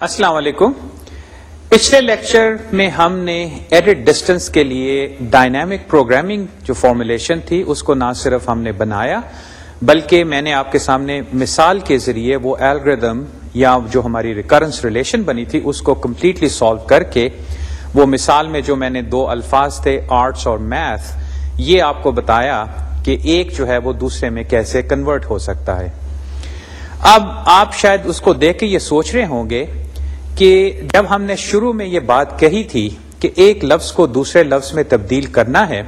السلام علیکم۔ پچھلے لیکچر میں ہم نے ایڈٹ ڈسٹینس کے لیے ڈائنامک پروگرامنگ جو فارمولیشن تھی، اس کو نہ صرف ہم نے بنایا، بلکہ میں نے آپ کے سامنے مثال کے ذریعے وہ الگریدم یا جو ہماری ریکرنس ریلیشن بنی تھی، اس کو کمپلیٹلی سالو کر کے وہ مثال میں جو میں نے دو الفاظ تھے آرٹس اور میتھ یہ آپ کو بتایا کہ ایک جو ہے وہ دوسرے میں کیسے کنورٹ ہو سکتا ہے۔ اب آپ شاید اس کو دیکھ کے یہ سوچ رہے ہوں گے کہ جب ہم نے شروع میں یہ بات کہی تھی کہ ایک لفظ کو دوسرے لفظ میں تبدیل کرنا ہے،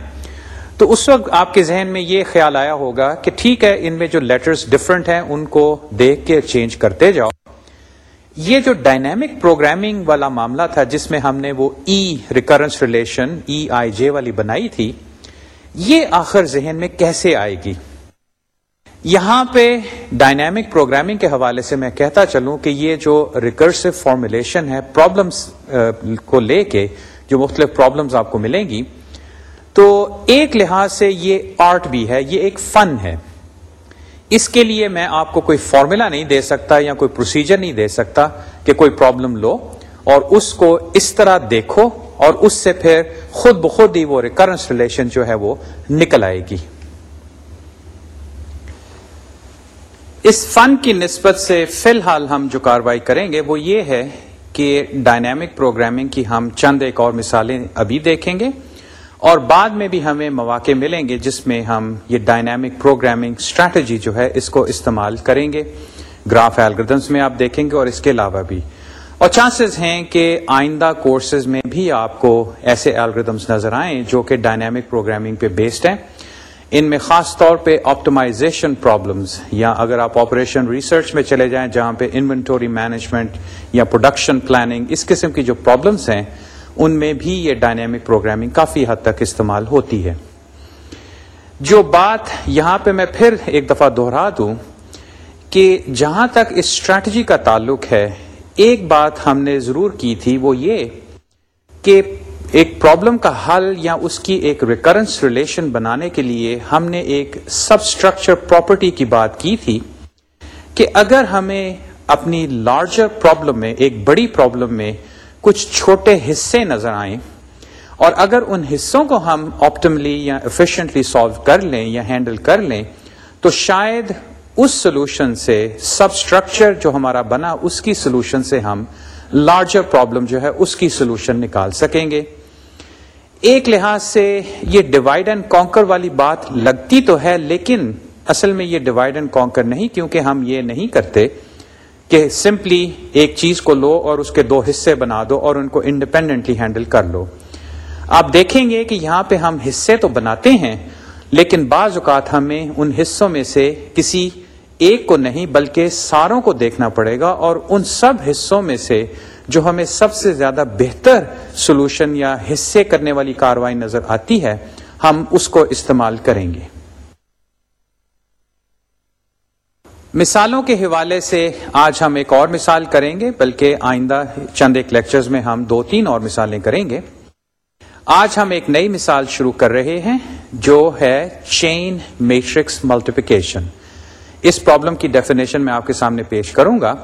تو اس وقت آپ کے ذہن میں یہ خیال آیا ہوگا کہ ٹھیک ہے، ان میں جو لیٹرز ڈفرنٹ ہیں، ان کو دیکھ کے چینج کرتے جاؤ۔ یہ جو ڈائنامک پروگرامنگ والا معاملہ تھا، جس میں ہم نے وہ ای ریکرنس ریلیشن ای آئی جے والی بنائی تھی، یہ آخر ذہن میں کیسے آئے گی؟ یہاں پہ ڈائنامک پروگرامنگ کے حوالے سے میں کہتا چلوں کہ یہ جو ریکرسو فارمولیشن ہے پرابلمس کو لے کے جو مختلف پرابلمس آپ کو ملیں گی، تو ایک لحاظ سے یہ آرٹ بھی ہے، یہ ایک فن ہے۔ اس کے لیے میں آپ کو کوئی فارمولا نہیں دے سکتا یا کوئی پروسیجر نہیں دے سکتا کہ کوئی پرابلم لو، اور اس کو اس طرح دیکھو اور اس سے پھر خود بخود ہی وہ ریکرنس ریلیشن جو ہے وہ نکل آئے گی۔ اس فن کی نسبت سے فی الحال ہم جو کاروائی کریں گے وہ یہ ہے کہ ڈائنامک پروگرامنگ کی ہم چند ایک اور مثالیں ابھی دیکھیں گے اور بعد میں بھی ہمیں مواقع ملیں گے جس میں ہم یہ ڈائنامک پروگرامنگ اسٹریٹجی جو ہے اس کو استعمال کریں گے۔ گراف ایلگردمس میں آپ دیکھیں گے اور اس کے علاوہ بھی۔ اور چانسز ہیں کہ آئندہ کورسز میں بھی آپ کو ایسے الگریدمس نظر آئیں جو کہ ڈائنامک پروگرامنگ پہ بیسڈ ہیں۔ ان میں خاص طور پہ آپٹمائزیشن پرابلمس یا اگر آپ آپریشن ریسرچ میں چلے جائیں جہاں پہ انوینٹوری مینجمنٹ یا پروڈکشن پلاننگ اس قسم کی جو پرابلمس ہیں، ان میں بھی یہ ڈائنامک پروگرامنگ کافی حد تک استعمال ہوتی ہے۔ جو بات یہاں پہ میں پھر ایک دفعہ دوہرا دوں کہ جہاں تک اس اسٹریٹجی کا تعلق ہے، ایک بات ہم نے ضرور کی تھی وہ یہ کہ ایک پرابلم کا حل یا اس کی ایک ریکرنس ریلیشن بنانے کے لیے ہم نے ایک سب اسٹرکچر پراپرٹی کی بات کی تھی کہ اگر ہمیں اپنی لارجر پرابلم میں، ایک بڑی پرابلم میں کچھ چھوٹے حصے نظر آئیں اور اگر ان حصوں کو ہم آپٹملی یا افیشینٹلی سالو کر لیں یا ہینڈل کر لیں، تو شاید اس سولوشن سے سب اسٹرکچر جو ہمارا بنا، اس کی سولوشن سے ہم لارجر پرابلم جو ہے اس کی سولوشن نکال سکیں گے۔ ایک لحاظ سے یہ ڈیوائڈ اینڈ کانکر والی بات لگتی تو ہے، لیکن اصل میں یہ ڈیوائڈ اینڈ کانکر نہیں، کیونکہ ہم یہ نہیں کرتے کہ سمپلی ایک چیز کو لو اور اس کے دو حصے بنا دو اور ان کو انڈیپینڈنٹلی ہینڈل کر لو۔ آپ دیکھیں گے کہ یہاں پہ ہم حصے تو بناتے ہیں، لیکن بعض اوقات ہمیں ان حصوں میں سے کسی ایک کو نہیں بلکہ ساروں کو دیکھنا پڑے گا اور ان سب حصوں میں سے جو ہمیں سب سے زیادہ بہتر سولوشن یا حصے کرنے والی کاروائی نظر آتی ہے، ہم اس کو استعمال کریں گے۔ مثالوں کے حوالے سے آج ہم ایک اور مثال کریں گے، بلکہ آئندہ چند ایک لیکچرز میں ہم دو تین اور مثالیں کریں گے۔ آج ہم ایک نئی مثال شروع کر رہے ہیں، جو ہے چین میٹرکس ملٹیپیکیشن اس پرابلم کی ڈیفینیشن میں آپ کے سامنے پیش کروں گا۔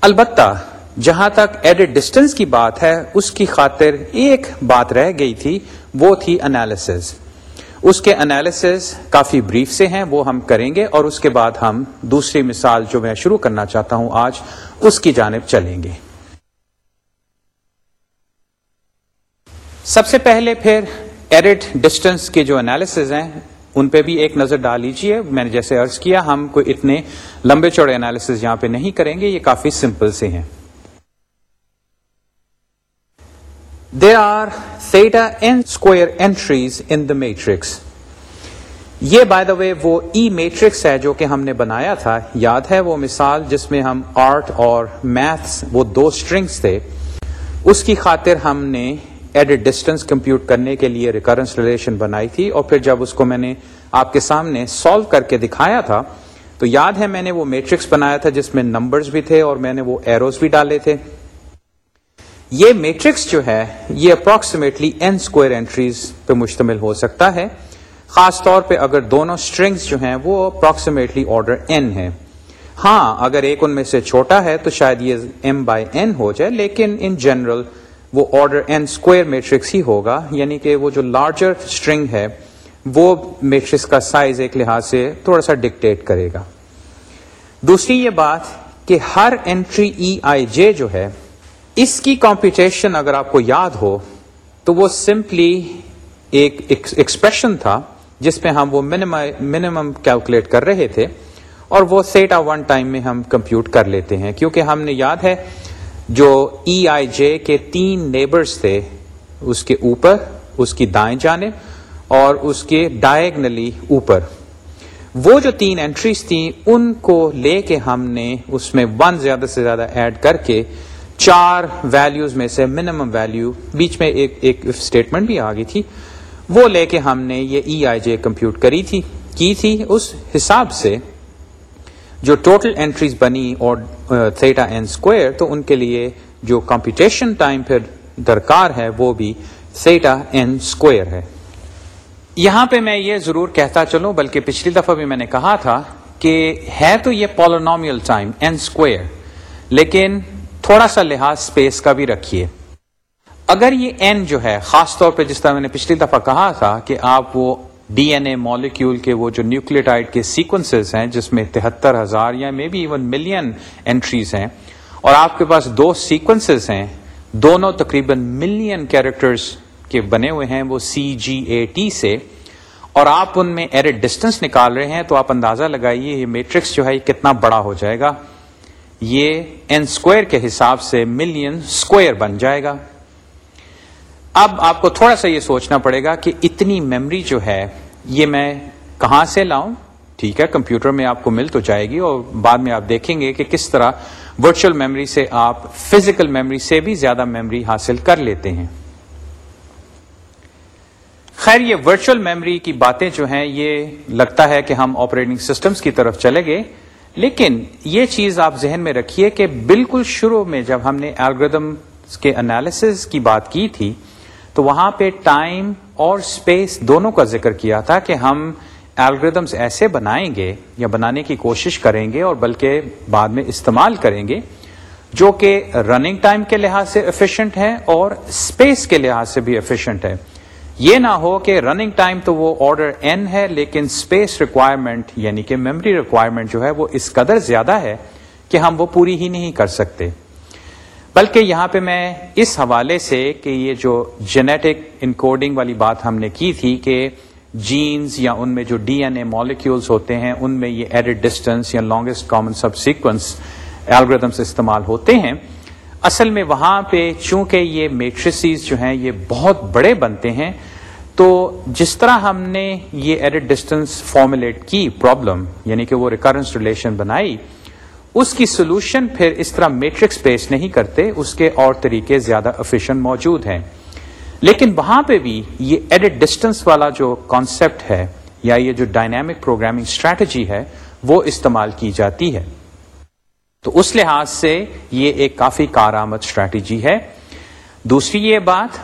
البتہ جہاں تک ایڈٹ ڈسٹینس کی بات ہے، اس کی خاطر ایک بات رہ گئی تھی، وہ تھی انالیس اس کے انالیسز کافی بریف سے ہیں، وہ ہم کریں گے اور اس کے بعد ہم دوسری مثال جو میں شروع کرنا چاہتا ہوں آج، اس کی جانب چلیں گے۔ سب سے پہلے پھر ایڈٹ ڈسٹینس کے جو انالیسز ہیں ان پہ بھی ایک نظر ڈال لیجیے میں نے جیسے ارض کیا، ہم کوئی اتنے لمبے چوڑے انالیس یہاں پہ نہیں کریں گے، یہ کافی سمپل سے ہیں۔ There are theta n square entries in the matrix یہ بائی دا وے وہ e ای میٹرکس ہے جو کہ ہم نے بنایا تھا۔ یاد ہے وہ مثال جس میں ہم آرٹ اور میتھس وہ دو اسٹرنگس تھے۔ اس کی خاطر ہم نے ایڈٹ ڈسٹینس کمپیوٹ کرنے کے لیے ریکرنس ریلیشن بنائی تھی اور پھر جب اس کو میں نے آپ کے سامنے سالو کر کے دکھایا تھا، تو یاد ہے میں نے وہ میٹرکس بنایا تھا جس میں نمبرز بھی تھے اور میں نے وہ ایروز بھی ڈالے تھے۔ یہ میٹرکس جو ہے، یہ اپروکسیمیٹلی این اسکوئر اینٹریز پہ مشتمل ہو سکتا ہے۔ خاص طور پہ اگر دونوں اسٹرنگس جو ہیں، وہ اپروکسیمیٹلی آرڈر این ہے ہاں اگر ایک ان میں سے چھوٹا ہے تو شاید یہ ایم بائی این ہو جائے، لیکن ان جنرل وہ آرڈر این اسکوئر میٹرکس ہی ہوگا یعنی کہ وہ جو لارجر اسٹرنگ ہے، وہ میٹرکس کا سائز ایک لحاظ سے تھوڑا سا ڈکٹیٹ کرے گا۔ دوسری یہ بات کہ ہر انٹری ای آئی جے جو ہے، اس کی کمپٹیشن اگر آپ کو یاد ہو، تو وہ سمپلی ایک ایکسپریشن تھا، جس میں ہم وہ منیمم کیلکولیٹ کر رہے تھے، اور وہ سیٹا ون ٹائم میں ہم کمپیوٹ کر لیتے ہیں۔ کیونکہ ہم نے یاد ہے جو ای آئی جے کے تین نیبرز تھے، اس کے اوپر، اس کی دائیں جانب اور اس کے ڈائگنلی اوپر۔ وہ جو تین انٹریز تھیں، ان کو لے کے ہم نے اس میں ون زیادہ سے زیادہ ایڈ کر کے چار ویلیوز میں سے منیمم ویلیو بیچ میں ایک ایک اسٹیٹمنٹ بھی آ گئی تھی، وہ لے کے ہم نے یہ ای آئی جے کمپیوٹ کری تھی، کی تھی، اس حساب سے جو ٹوٹل انٹریز بنی اور تھیٹا این اسکوئر تو ان کے لیے جو کمپٹیشن ٹائم پھر درکار ہے، وہ بھی تھیٹا این اسکوئر ہے۔ یہاں پہ میں یہ ضرور کہتا چلوں، بلکہ پچھلی دفعہ بھی میں نے کہا تھا کہ ہے تو یہ پولونومیل ٹائم این اسکوئر لیکن تھوڑا سا لحاظ اسپیس کا بھی رکھیے۔ اگر یہ این جو ہے، خاص طور پہ جس طرح میں نے پچھلی دفعہ کہا تھا کہ آپ وہ ڈی این اے مالیکیول کے وہ جو نیوکلیٹائڈ کے سیکوینسز ہیں، جس میں تہتر ہزار یا may be even million entries ہیں، اور آپ کے پاس دو سیکوینسز ہیں، دونوں تقریباً ملین کیریکٹرز کے بنے ہوئے ہیں وہ سی جی اے ٹی سے۔ اور آپ ان میں ایرٹ ڈسٹینس نکال رہے ہیں تو آپ اندازہ لگائیے یہ میٹرکس جو ہے یہ کتنا بڑا ہو جائے گا۔ یہ این اسکوئر کے حساب سے ملین اسکوئر بن جائے گا۔ اب آپ کو تھوڑا سا یہ سوچنا پڑے گا کہ اتنی میمری جو ہے یہ میں کہاں سے لاؤں؟ ٹھیک ہے، کمپیوٹر میں آپ کو مل تو جائے گی اور بعد میں آپ دیکھیں گے کہ کس طرح ورچوئل میموری سے آپ فزیکل میموری سے بھی زیادہ میموری حاصل کر لیتے ہیں۔ خیر، یہ ورچوئل میموری کی باتیں جو ہیں، یہ لگتا ہے کہ ہم آپریٹنگ سسٹمز کی طرف چلے گئے۔ لیکن یہ چیز آپ ذہن میں رکھیے کہ بالکل شروع میں جب ہم نے الگریدم کے انالیس کی بات کی تھی تو وہاں پہ ٹائم اور اسپیس دونوں کا ذکر کیا تھا کہ ہم الگریدمس ایسے بنائیں گے یا بنانے کی کوشش کریں گے اور بلکہ بعد میں استعمال کریں گے جو کہ رننگ ٹائم کے لحاظ سے افیشینٹ ہے اور اسپیس کے لحاظ سے بھی افیشینٹ ہے۔ یہ نہ ہو کہ رننگ ٹائم تو وہ آرڈر این ہے لیکن اسپیس ریکوائرمنٹ یعنی کہ میموری ریکوائرمنٹ جو ہے وہ اس قدر زیادہ ہے کہ ہم وہ پوری ہی نہیں کر سکتے۔ بلکہ یہاں پہ میں اس حوالے سے کہ یہ جو جینیٹک انکوڈنگ والی بات ہم نے کی تھی کہ جینز یا ان میں جو ڈی این اے مالیکولس ہوتے ہیں، ان میں یہ ایڈٹ ڈسٹینس یا longest common subsequence algorithms استعمال ہوتے ہیں۔ اصل میں وہاں پہ چونکہ یہ میٹریسیز جو ہیں، یہ بہت بڑے بنتے ہیں، تو جس طرح ہم نے یہ ایڈٹ ڈسٹینس فارمولیٹ کی پرابلم یعنی کہ وہ ریکرنس ریلیشن بنائی اس کی سولوشن پھر اس طرح میٹرکس پیش نہیں کرتے، اس کے اور طریقے زیادہ افیشن موجود ہیں۔ لیکن وہاں پہ بھی یہ ایڈٹ ڈسٹینس والا جو کانسیپٹ ہے یا یہ جو ڈائنامک پروگرامنگ اسٹریٹجی ہے، وہ استعمال کی جاتی ہے۔ تو اس لحاظ سے یہ ایک کافی کارآمد اسٹریٹجی ہے۔ دوسری یہ بات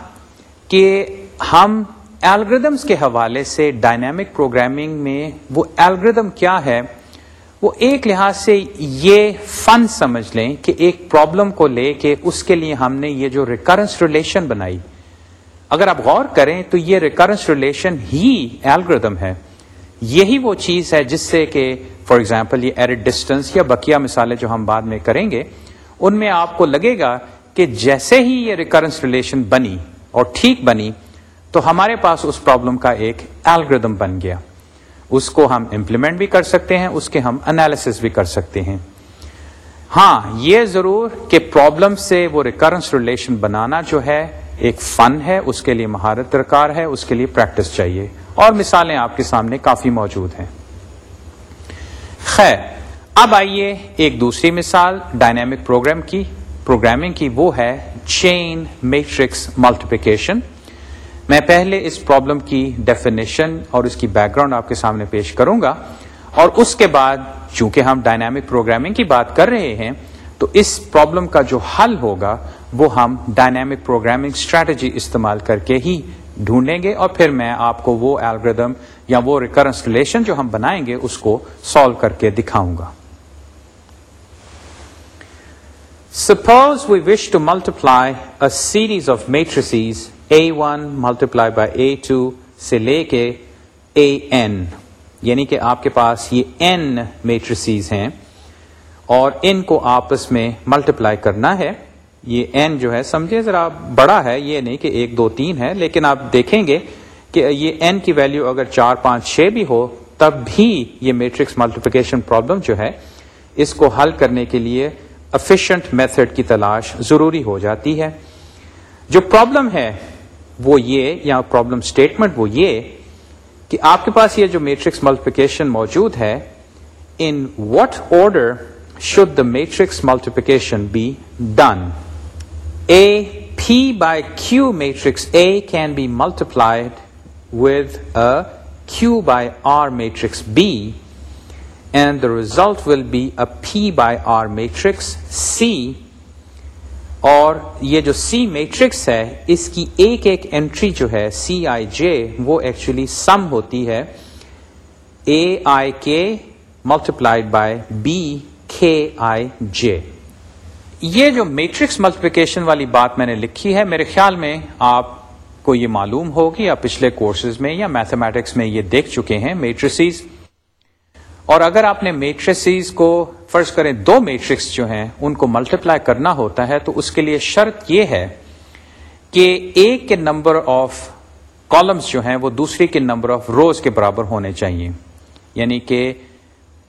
کہ ہم الگریدمس کے حوالے سے ڈائنامک پروگرامنگ میں وہ الگریدم کیا ہے وہ ایک لحاظ سے یہ فن سمجھ لیں کہ ایک پرابلم کو لے کے اس کے لیے ہم نے یہ جو ریکرنس ریلیشن بنائی، اگر آپ غور کریں تو یہ ریکرنس ریلیشن ہی ایلگردم ہے۔ یہی وہ چیز ہے جس سے کہ فار ایگزامپل یہ ایرڈ ڈسٹینس یا بقیہ مثالیں جو ہم بعد میں کریں گے، ان میں آپ کو لگے گا کہ جیسے ہی یہ ریکرنس ریلیشن بنی اور ٹھیک بنی، تو ہمارے پاس اس پرابلم کا ایک ایلگردم بن گیا۔ اس کو ہم امپلیمنٹ بھی کر سکتے ہیں، اس کے ہم انالیس بھی کر سکتے ہیں۔ ہاں یہ ضرور کہ پرابلم سے وہ ریکرنس ریلیشن بنانا جو ہے ایک فن ہے، اس کے لیے مہارت درکار ہے، اس کے لیے پریکٹس چاہیے۔ اور مثالیں آپ کے سامنے کافی موجود ہیں۔ خیر، اب آئیے ایک دوسری مثال ڈائنامک پروگرام کی۔ پروگرامنگ کی وہ ہے چین میٹرکس ملٹیپیکیشن میں پہلے اس پرابلم کی ڈیفینیشن اور اس کی بیک گراؤنڈ آپ کے سامنے پیش کروں گا اور اس کے بعد چونکہ ہم ڈائنامک پروگرامنگ کی بات کر رہے ہیں تو اس پرابلم کا جو حل ہوگا وہ ہم ڈائنامک پروگرامنگ اسٹریٹجی استعمال کر کے ہی ڈھونڈیں گے اور پھر میں آپ کو وہ الگریدم یا وہ ریکرنس ریلیشن جو ہم بنائیں گے اس کو سالو کر کے دکھاؤں گا۔ Suppose we wish to multiply a series of matrices A1 multiplied by A2 سے لے کے AN یعنی کہ آپ کے پاس یہ N میٹریسیز ہیں اور ان کو آپس میں ملٹیپلائی کرنا ہے۔ یہ این جو ہے سمجھے ذرا بڑا ہے، یہ نہیں کہ ایک دو تین ہے، لیکن آپ دیکھیں گے کہ یہ این کی ویلیو اگر چار پانچ چھ بھی ہو، تب بھی یہ میٹرکس ملٹیپلیکیشن پرابلم جو ہے، اس کو حل کرنے کے لیے افیشینٹ میتھڈ کی تلاش ضروری ہو جاتی ہے۔ جو پرابلم ہے وہ یہ یا پرابلم اسٹیٹمنٹ وہ یہ کہ آپ کے پاس یہ جو میٹرکس ملٹیپلیکیشن موجود ہے in what order should the matrix multiplication be done a p by q matrix a can be multiplied with q by r matrix b and the result will be a p by r matrix c اور یہ جو سی matrix ہے، اس کی ایک ایک entry جو ہے سی آئی جے وہ ایکچولی سم ہوتی ہے اے آئی کے ملٹیپلائڈ بائی بی کے آئی جے یہ جو میٹرکس ملٹیپلیکیشن والی بات میں نے لکھی ہے، میرے خیال میں آپ کو یہ معلوم ہوگی، یا پچھلے کورسز میں یا میتھمیٹکس میں یہ دیکھ چکے ہیں میٹریسیز اور اگر آپ نے میٹریسیز کو فرض کریں دو میٹرکس جو ہیں، ان کو ملٹیپلائی کرنا ہوتا ہے، تو اس کے لیے شرط یہ ہے کہ ایک کے نمبر آف کالمس جو ہیں، وہ دوسری کے نمبر آف روز کے برابر ہونے چاہیے۔ یعنی کہ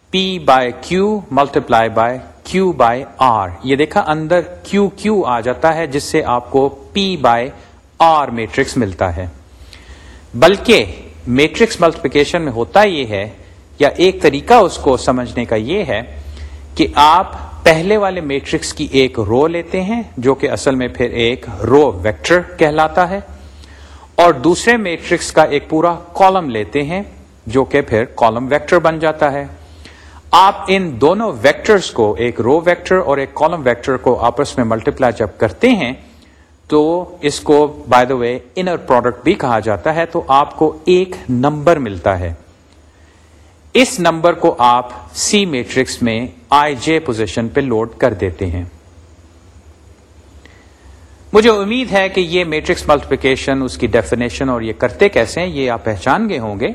p by q multiply by q by r یہ دیکھا، اندر کیو کیو آ جاتا ہے، جس سے آپ کو پی بائی آر میٹرکس ملتا ہے۔ بلکہ میٹرکس ملٹیپلیکیشن میں ہوتا یہ ہے یا ایک طریقہ اس کو سمجھنے کا یہ ہے کہ آپ پہلے والے میٹرکس کی ایک رو لیتے ہیں، جو کہ اصل میں پھر ایک رو ویکٹر کہلاتا ہے، اور دوسرے میٹرکس کا ایک پورا کالم لیتے ہیں، جو کہ پھر کالم ویکٹر بن جاتا ہے۔ آپ ان دونوں ویکٹرز کو، ایک رو ویکٹر اور ایک کالم ویکٹر کو آپس میں ملٹیپلائی جب کرتے ہیں، تو اس کو by the way inner product بھی کہا جاتا ہے، تو آپ کو ایک نمبر ملتا ہے۔ اس نمبر کو آپ سی میٹرکس میں آئی جے پوزیشن پہ لوڈ کر دیتے ہیں۔ مجھے امید ہے کہ یہ میٹرکس ملٹیپلیکیشن اس کی ڈیفینیشن اور یہ کرتے کیسے ہیں، یہ آپ پہچان گئے ہوں گے۔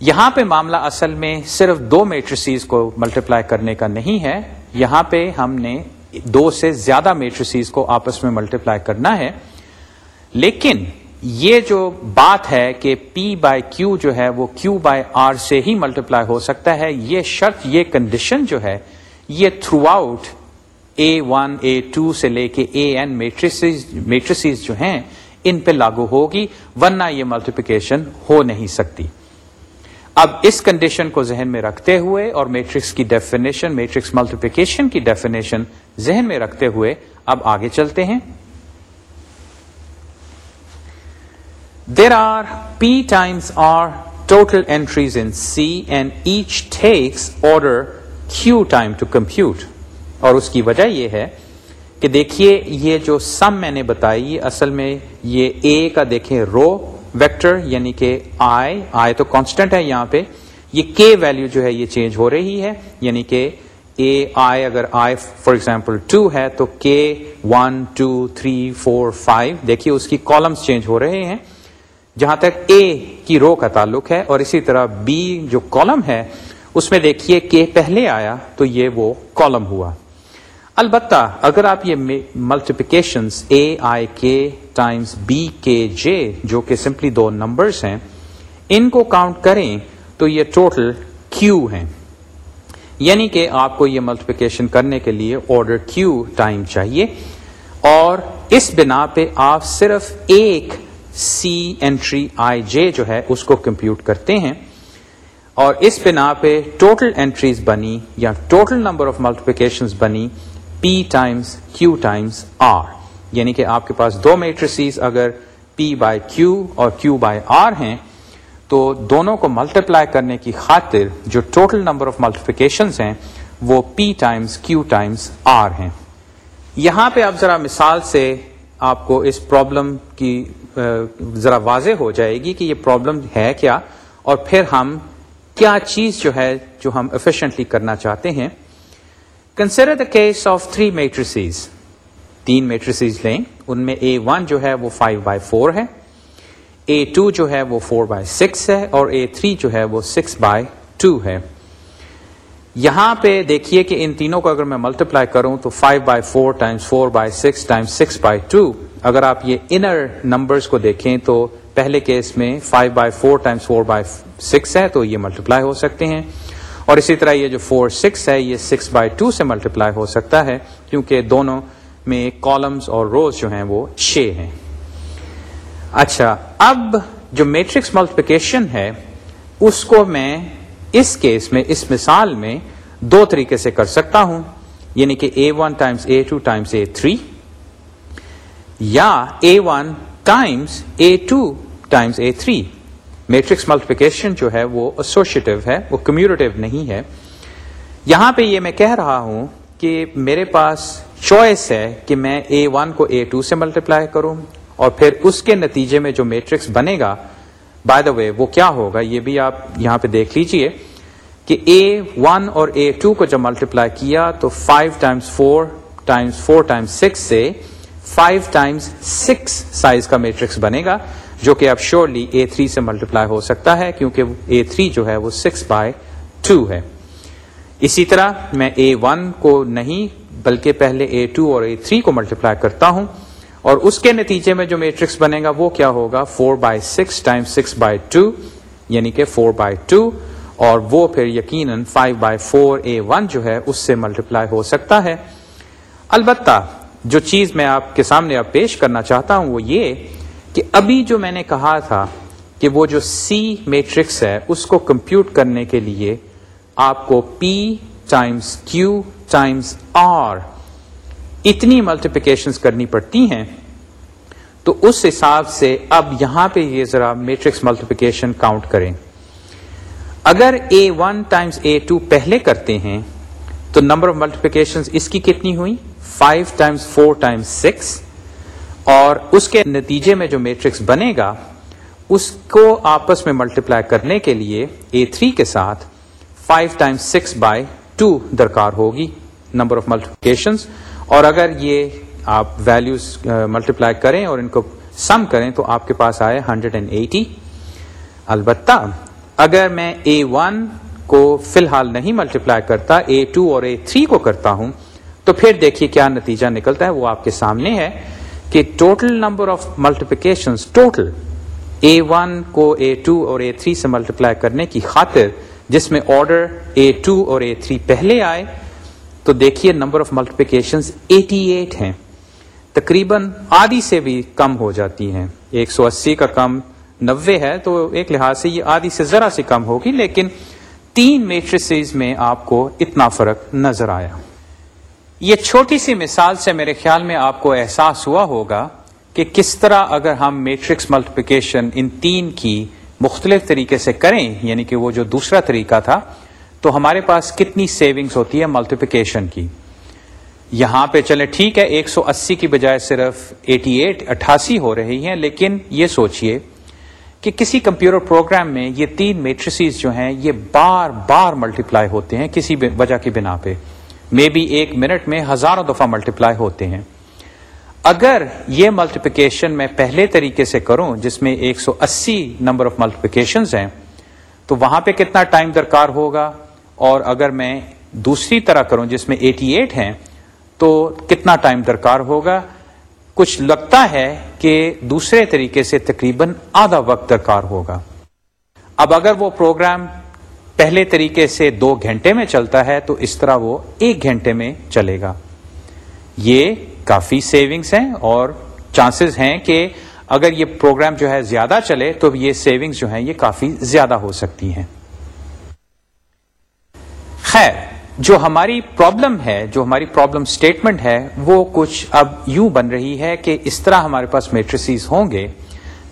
یہاں پہ معاملہ اصل میں صرف دو میٹریسیز کو ملٹیپلائی کرنے کا نہیں ہے۔ یہاں پہ ہم نے دو سے زیادہ میٹریسیز کو آپس میں ملٹیپلائی کرنا ہے۔ لیکن یہ جو بات ہے کہ پی بائی کیو جو ہے وہ کیو بائی آر سے ہی ملٹیپلائی ہو سکتا ہے، یہ شرط، یہ کنڈیشن جو ہے، یہ throughout a one a two سے لے کے اے این میٹریسیز جو ہیں، ان پہ لاگو ہوگی، ورنہ یہ ملٹیپلیکیشن ہو نہیں سکتی۔ اب اس کنڈیشن کو ذہن میں رکھتے ہوئے اور میٹرکس کی ڈیفینیشن میٹرکس ملٹیپلیکیشن کی ڈیفینیشن ذہن میں رکھتے ہوئے اب آگے چلتے ہیں۔ There are p times r total entries in c and each takes order q time to compute اور اس کی وجہ یہ ہے کہ دیکھیے یہ جو سم میں نے بتائی اصل میں یہ اے کا دیکھیں رو ویکٹر یعنی کہ آئی آئی تو کانسٹنٹ ہے یہاں پہ. یہ کے ویلو جو ہے یہ چینج ہو رہی ہے. یعنی کہ اے آئی اگر آئی فار ایگزامپل ٹو ہے تو کے one two three four five دیکھیے اس کی کالمس چینج ہو رہے ہیں. جہاں تک اے کی رو کا تعلق ہے اور اسی طرح بی جو کالم ہے، اس میں دیکھیے کہ پہلے آیا تو یہ وہ کالم ہوا۔ البتہ اگر آپ یہ ملٹیپیکیشن اے آئی کے ٹائمس بی کے جے جو کہ سمپلی دو نمبرس ہیں، ان کو کاؤنٹ کریں تو یہ ٹوٹل کیو ہیں۔ یعنی کہ آپ کو یہ ملٹیپیکیشن کرنے کے لیے آرڈر کیو ٹائم چاہیے۔ اور اس بنا پہ آپ صرف ایک سی اینٹری آئی جے جو ہے، اس کو کمپیوٹ کرتے ہیں اور اس بنا پہ ٹوٹل اینٹریز بنی یا ٹوٹل نمبر آف ملٹیپیکیشن بنی p times q times r یعنی کہ آپ کے پاس دو میٹریسیز اگر پی بائی کیو اور کیو بائی آر ہیں، تو دونوں کو ملٹیپلائی کرنے کی خاطر جو ٹوٹل نمبر آف ملٹیفیکیشن ہیں، وہ p times q times r ہیں۔ یہاں پہ اب ذرا مثال سے آپ کو اس پرابلم کی ذرا واضح ہو جائے گی کہ یہ پرابلم ہے کیا اور پھر ہم کیا چیز جو ہے جو ہم افیشینٹلی کرنا چاہتے ہیں۔ Consider the case of three matrices تین میٹریسیز لیں۔ ان میں اے ون جو ہے وہ فائیو بائی فور ہے۔ اے ٹو جو ہے وہ فور بائی سکس ہے اور اے تھری جو ہے وہ سکس بائی ٹو ہے۔ یہاں پہ دیکھیے کہ ان تینوں کو اگر میں ملٹیپلائی کروں تو five by four times four by six times six by two اگر آپ یہ انر نمبرس کو دیکھیں تو پہلے کیس میں five by four times four by six ہے تو یہ ملٹیپلائی ہو سکتے ہیں۔ اور اسی طرح یہ جو فور سکس ہے یہ سکس بائی ٹو سے ملٹیپلائی ہو سکتا ہے کیونکہ دونوں میں کالمس اور روز جو ہیں وہ چھ ہیں۔ اچھا اب جو میٹرکس ملٹیپیکیشن ہے، اس کو میں اس کیس میں، اس مثال میں دو طریقے سے کر سکتا ہوں یعنی کہ a one times a two times a three یا a one times a two times a three matrix multiplication جو ہے وہ ایسوشیٹو ہے، وہ کمیونٹیو نہیں ہے. یہاں پہ یہ میں کہہ رہا ہوں کہ میرے پاس چوائس ہے کہ میں اے ون کو اے ٹو سے ملٹیپلائی کروں اور پھر اس کے نتیجے میں جو میٹرکس بنے گا بائی دا وے وہ کیا ہوگا یہ بھی آپ یہاں پہ دیکھ لیجیے کہ اے ون اور اے ٹو کو جب ملٹیپلائی کیا تو five times four times four times six سے فائیو ٹائمس سکس سائز کا میٹرکس بنے گا، جو کہ اب شیورلی اے تھری سے ملٹیپلائی ہو سکتا ہے، کیونکہ اے تھری جو ہے وہ سکس بائی ٹو ہے۔ اسی طرح میں اے ون کو نہیں، بلکہ پہلے اے ٹو اور اے تھری کو ملٹیپلائی کرتا ہوں۔ اور اس کے نتیجے میں جو میٹرکس بنے گا، وہ کیا ہوگا؟ Four by six time six by two یعنی کہ فور بائی ٹو اور وہ پھر یقیناً five by four a one جو ہے، اس سے ملٹیپلائی ہو سکتا ہے۔ البتہ جو چیز میں آپ کے سامنے اب پیش کرنا چاہتا ہوں وہ یہ کہ ابھی جو میں نے کہا تھا کہ وہ جو سی میٹرکس ہے، اس کو کمپیوٹ کرنے کے لیے آپ کو p times q times r اتنی ملٹیپیکیشن کرنی پڑتی ہیں۔ تو اس حساب سے اب یہاں پہ یہ ذرا میٹرکس ملٹیپیکیشن کاؤنٹ کریں۔ اگر a one times a two پہلے کرتے ہیں، تو نمبر آف ملٹیپیکیشن اس کی کتنی ہوئی؟ Five times four times six اور اس کے نتیجے میں جو میٹرکس بنے گا، اس کو آپس میں ملٹیپلائی کرنے کے لیے اے تھری کے ساتھ five times six by two درکار ہوگی نمبر آف ملٹیپلیکیشن اور اگر یہ آپ ویلوز ملٹیپلائی uh, کریں اور ان کو سم کریں تو آپ کے پاس آئے ہنڈریڈ اینڈ ایٹی البتہ اگر میں اے ون کو فی الحال نہیں ملٹیپلائی کرتا اے ٹو اور اے تھری کو کرتا ہوں تو پھر دیکھیے کیا نتیجہ نکلتا ہے، وہ آپ کے سامنے ہے کہ total number of multiplication total a one کو اے ٹو اور اے تھری سے ملٹیپلائی کرنے کی خاطر جس میں آرڈر اے ٹو اور اے تھری پہلے آئے، تو دیکھیے number of multiplication eighty eight ہیں۔ تقریباً آدھی سے بھی کم ہو جاتی ہیں۔ ایک سو اسی کا کم نوے ہے، تو ایک لحاظ سے یہ آدھی سے ذرا سی کم ہوگی، لیکن تین میٹریسز میں آپ کو اتنا فرق نظر آیا۔ یہ چھوٹی سی مثال سے میرے خیال میں آپ کو احساس ہوا ہوگا کہ کس طرح اگر ہم میٹرکس ملٹیپیکیشن ان تین کی مختلف طریقے سے کریں یعنی کہ وہ جو دوسرا طریقہ تھا، تو ہمارے پاس کتنی سیونگز ہوتی ہے ملٹیپیکیشن کی؟ یہاں پہ چلے ٹھیک ہے، ایک سو اسی کی بجائے صرف ایٹی ایٹ، اٹھاسی ہو رہی ہیں، لیکن یہ سوچئے کہ کسی کمپیوٹر پروگرام میں یہ تین میٹریسیز جو ہیں، یہ بار بار ملٹیپلائی ہوتے ہیں کسی وجہ کی بنا پہ۔ مے بی ایک منٹ میں ہزاروں دفعہ ملٹیپلائی ہوتے ہیں۔ اگر یہ ملٹیپیکیشن میں پہلے طریقے سے کروں جس میں ایک سو اسی نمبر آف ملٹیپیکیشن ہیں، تو وہاں پہ کتنا ٹائم درکار ہوگا؟ اور اگر میں دوسری طرح کروں جس میں ایٹی ایٹ ہیں، تو کتنا ٹائم درکار ہوگا؟ کچھ لگتا ہے کہ دوسرے طریقے سے تقریباً آدھا وقت درکار ہوگا۔ اب اگر وہ پروگرام پہلے طریقے سے دو گھنٹے میں چلتا ہے تو اس طرح وہ ایک گھنٹے میں چلے گا۔ یہ کافی سیونگز ہیں اور چانسز ہیں کہ اگر یہ پروگرام جو ہے زیادہ چلے تو یہ سیونگز جو ہیں یہ کافی زیادہ ہو سکتی ہیں۔ خیر، جو ہماری پرابلم ہے، جو ہماری پرابلم اسٹیٹمنٹ ہے، وہ کچھ اب یوں بن رہی ہے کہ اس طرح ہمارے پاس میٹریسیز ہوں گے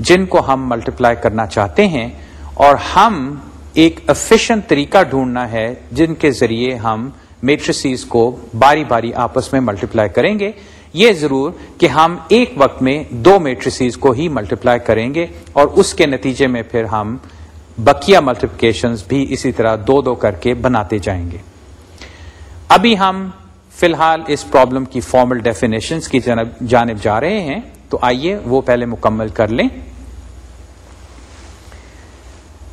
جن کو ہم ملٹیپلائی کرنا چاہتے ہیں اور ہم ایک افیشنٹ طریقہ ڈھونڈنا ہے جن کے ذریعے ہم میٹریسیز کو باری باری آپس میں ملٹیپلائی کریں گے۔ یہ ضرور کہ ہم ایک وقت میں دو میٹریسیز کو ہی ملٹیپلائی کریں گے اور اس کے نتیجے میں پھر ہم بکیا ملٹیپلیکیشن بھی اسی طرح دو دو کر کے بناتے جائیں گے۔ ابھی ہم فی الحال اس پرابلم کی فارمل ڈیفینیشنس کی جانب جا رہے ہیں۔ تو آئیے وہ پہلے مکمل کر لیں۔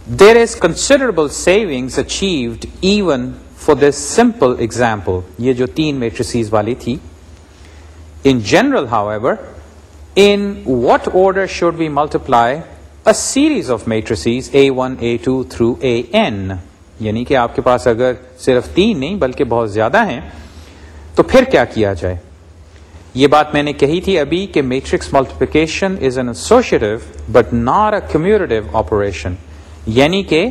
There is considerable savings achieved even for this simple example یہ جو تین میٹریسیز والی تھی. In general however in what order should be multiply series of matrices a one a two through a n یعنی کہ آپ کے پاس اگر صرف تین نہیں بلکہ بہت زیادہ ہیں، تو پھر کیا کیا جائے؟ یہ بات میں نے کہی تھی ابھی کہ matrix multiplication is an associative but not a commutative operation یعنی کہ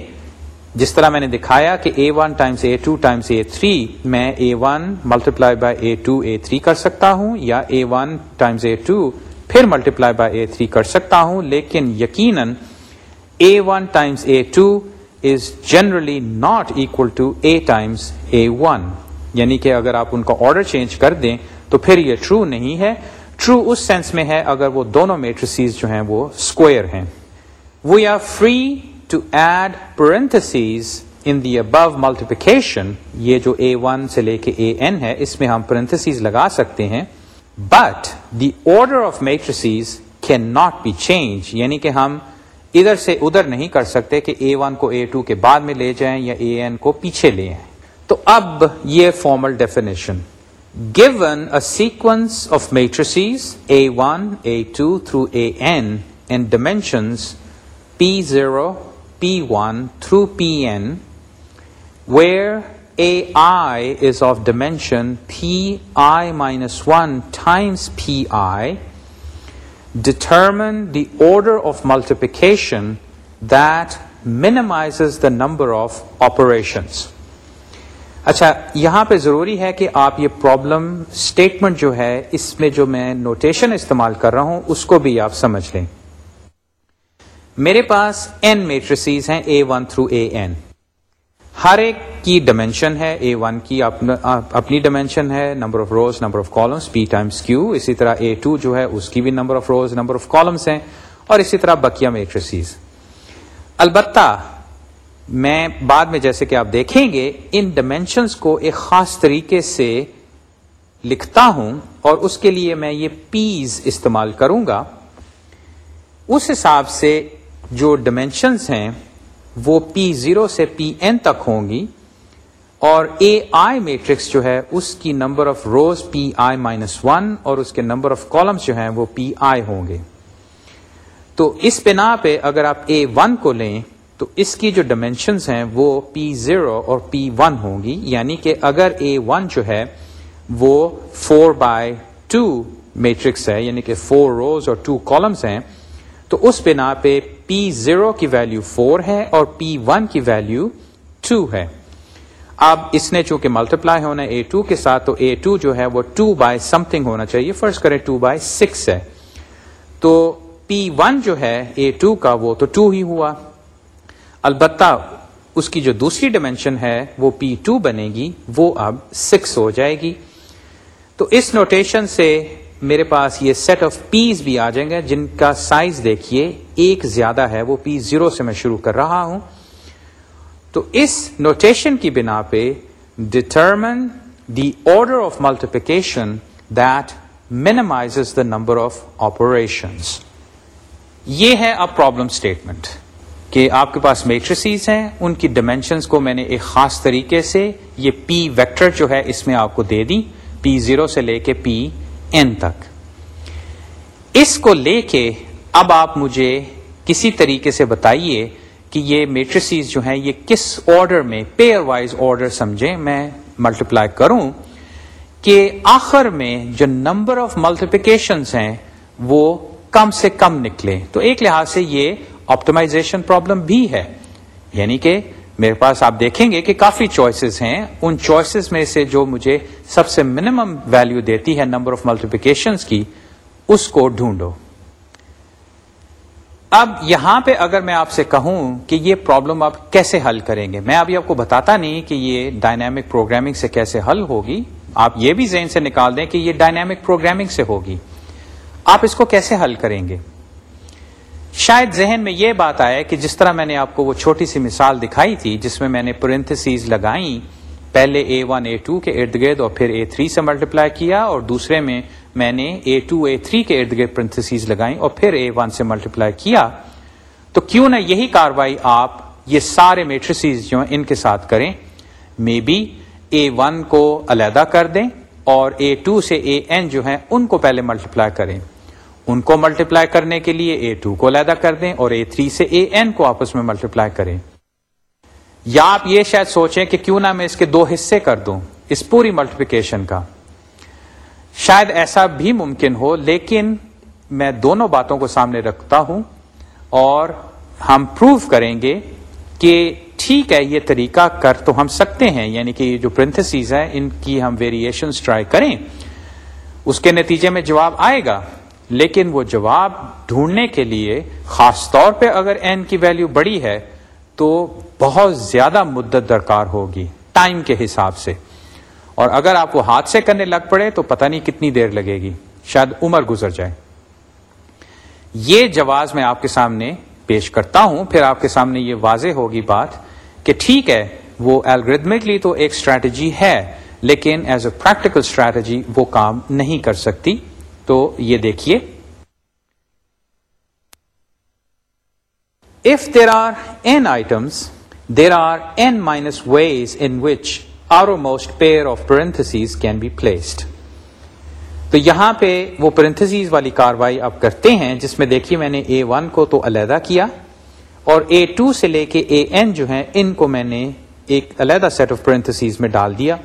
جس طرح میں نے دکھایا کہ a one times a two times a three میں a one multiply by a two a three کر سکتا ہوں یا a one times a two پھر ملٹیپلائی بائی اے تھری کر سکتا ہوں، لیکن یقیناً a one times a two is generally not equal to A times a one یعنی کہ اگر آپ ان کا آرڈر چینج کر دیں تو پھر یہ ٹرو نہیں ہے۔ ٹرو اس سینس میں ہے اگر وہ دونوں میٹریسیز جو ہیں وہ اسکوئر ہیں۔ We are free to add parentheses in the above multiplication یہ جو اے ون سے لے کے اے این ہے، اس میں ہم پرنتھسیز لگا سکتے ہیں. But the order of matrices can not be change یعنی کہ ہم ادھر سے ادھر نہیں کر سکتے کہ اے ون کو اے ٹو کے بعد میں لے جائیں یا اے این کو پیچھے لے آئیں. تو اب یہ formal definition given a sequence of matrices a one a two through a n and p zero p one through p n where a i is of dimension p i minus one times p i determine the order of multiplication that minimizes the number of operations اچھا یہاں پہ ضروری ہے کہ آپ یہ problem statement جو ہے، اس میں جو میں نوٹیشن استعمال کر رہا ہوں، اس کو بھی آپ سمجھ لیں۔ میرے پاس این میٹریسیز ہیں a one through a n ہر ایک کی ڈائمینشن ہے اے ون کی اپنی ڈائمینشن ہے number of rows number of columns p times q اسی طرح اے ٹو جو ہے، اس کی بھی number of rows number of columns ہیں۔ اور اسی طرح بکیا میٹریسیز البتہ میں بعد میں جیسے کہ آپ دیکھیں گے، ان ڈائمینشنس کو ایک خاص طریقے سے لکھتا ہوں اور اس کے لیے میں یہ پیز استعمال کروں گا۔ اس حساب سے جو ڈائمینشنس ہیں، وہ پی زیرو سے پی این تک ہوں گی اور اے آئی میٹرکس جو ہے، اس کی number of rows p i minus one اور اس کے نمبر آف کالمس جو ہیں، وہ پی آئی ہوں گے. تو اس بنا پہ اگر آپ اے ون کو لیں، تو اس کی جو ڈائمینشنس ہیں، وہ پی زیرو اور پی ون ہوں گی. یعنی کہ اگر اے ون جو ہے، وہ فور بائی ٹو میٹرکس ہے یعنی کہ فور روز اور ٹو کالمس ہیں تو اس بنا پہ پی زیرو کی ویلو فور ہے اور پی ون کی ویلو ٹو ہے۔ اب اس نے چونکہ ملٹیپلائی ہونا اے ٹو کے ساتھ، تو اے ٹو جو ہے وہ ٹو بائی سم تھنگ ہونا چاہیے۔ فرسٹ کریں ٹو بائی سکس ہے۔ تو پی ون جو ہے اے ٹو کا وہ تو ٹو ہی ہوا۔ البتہ اس کی جو دوسری ڈائمینشن ہے وہ پی ٹو بنے گی، وہ اب سکس ہو جائے گی۔ تو اس نوٹیشن سے میرے پاس یہ سیٹ آف پیز بھی آ جائیں گے، جن کا سائز دیکھیے، ایک زیادہ ہے، وہ پی زیرو سے میں شروع کر رہا ہوں۔ تو اس نوٹیشن کی بنا پہ determine the order of multiplication that minimize the number of operation یہ ہے اب پرابلم اسٹیٹمنٹ کہ آپ کے پاس میٹریسیز ہیں، ان کی ڈائمینشنس کو میں نے ایک خاص طریقے سے یہ پی ویکٹر جو ہے اس میں آپ کو دے دی۔ پی زیرو سے لے کے پی این تک۔ اس کو لے کے اب آپ مجھے کسی طریقے سے بتائیے کہ یہ میٹریسیز جو ہیں، یہ کس آرڈر میں پیئر وائز آرڈر سمجھیں، میں ملٹیپلائی کروں کہ آخر میں جو نمبر آف ملٹیپیکیشن ہیں، وہ کم سے کم نکلے تو ایک لحاظ سے یہ آپٹمائزیشن پرابلم بھی ہے۔ یعنی کہ میرے پاس آپ دیکھیں گے کہ کافی چوائسیز ہیں۔ ان چوائسیز میں سے جو مجھے سب سے منیمم ویلو دیتی ہے نمبر آف ملٹیپیکیشن کی، اس کو ڈھونڈو۔ اب یہاں پہ اگر میں آپ سے کہوں کہ یہ پرابلم آپ کیسے حل کریں گے، میں ابھی آپ کو بتاتا نہیں کہ یہ ڈائنامک پروگرامنگ سے کیسے حل ہوگی۔ آپ یہ بھی ذہن سے نکال دیں کہ یہ ڈائنامک پروگرامنگ سے ہوگی۔ آپ اس کو کیسے حل کریں گے؟ شاید ذہن میں یہ بات آئے کہ جس طرح میں نے آپ کو وہ چھوٹی سی مثال دکھائی تھی جس میں میں نے پرنتھسیز لگائی پہلے اے ون اے ٹو کے ارد گرد اور پھر اے تھری سے ملٹیپلائی کیا اور دوسرے میں میں نے اے ٹو اے تھری کے ارد گرد پرنتھسیز لگائی اور پھر اے ون سے ملٹیپلائی کیا۔ تو کیوں نہ یہی کاروائی آپ یہ سارے میٹریسیز جو ہیں ان کے ساتھ کریں۔ مے بی اے ون کو علیحدہ کر دیں اور اے ٹو سے اے این جو ہیں ان کو پہلے ملٹیپلائی کریں۔ ان کو ملٹیپلائی کرنے کے لیے اے ٹو کو علیحدہ کر دیں اور اے تھری سے اے این کو آپس میں ملٹیپلائی کریں۔ یا آپ یہ شاید سوچیں کہ کیوں نہ میں اس کے دو حصے کر دوں، اس پوری ملٹیپلیکیشن کا۔ شاید ایسا بھی ممکن ہو، لیکن میں دونوں باتوں کو سامنے رکھتا ہوں اور ہم پروف کریں گے کہ ٹھیک ہے، یہ طریقہ کر تو ہم سکتے ہیں۔ یعنی کہ یہ جو پرنتھسیز ہیں، ان کی ہم ویریشن ٹرائی کریں، اس کے نتیجے میں جواب آئے گا۔ لیکن وہ جواب ڈھونڈنے کے لیے، خاص طور پہ اگر این کی ویلیو بڑی ہے، تو بہت زیادہ مدت درکار ہوگی ٹائم کے حساب سے۔ اور اگر آپ وہ ہاتھ سے کرنے لگ پڑے، تو پتہ نہیں کتنی دیر لگے گی۔ شاید عمر گزر جائے۔ یہ جواز میں آپ کے سامنے پیش کرتا ہوں۔ پھر آپ کے سامنے یہ واضح ہوگی بات کہ ٹھیک ہے، وہ الگریدمکلی تو ایک اسٹریٹجی ہے، لیکن ایز اے پریکٹیکل اسٹریٹجی وہ کام نہیں کر سکتی۔ تو یہ دیکھیے۔ If there are n items there are n minus ways in which are most pair of parentheses can be placed تو یہاں پہ وہ پرنتھسیز والی کاروائی آپ کرتے ہیں، جس میں دیکھیے میں نے اے ون کو تو علیحدہ کیا اور اے ٹو سے لے کے اے این جو ہیں، ان کو میں نے ایک علیحدہ سیٹ آف پرنتھسیز میں ڈال دیا۔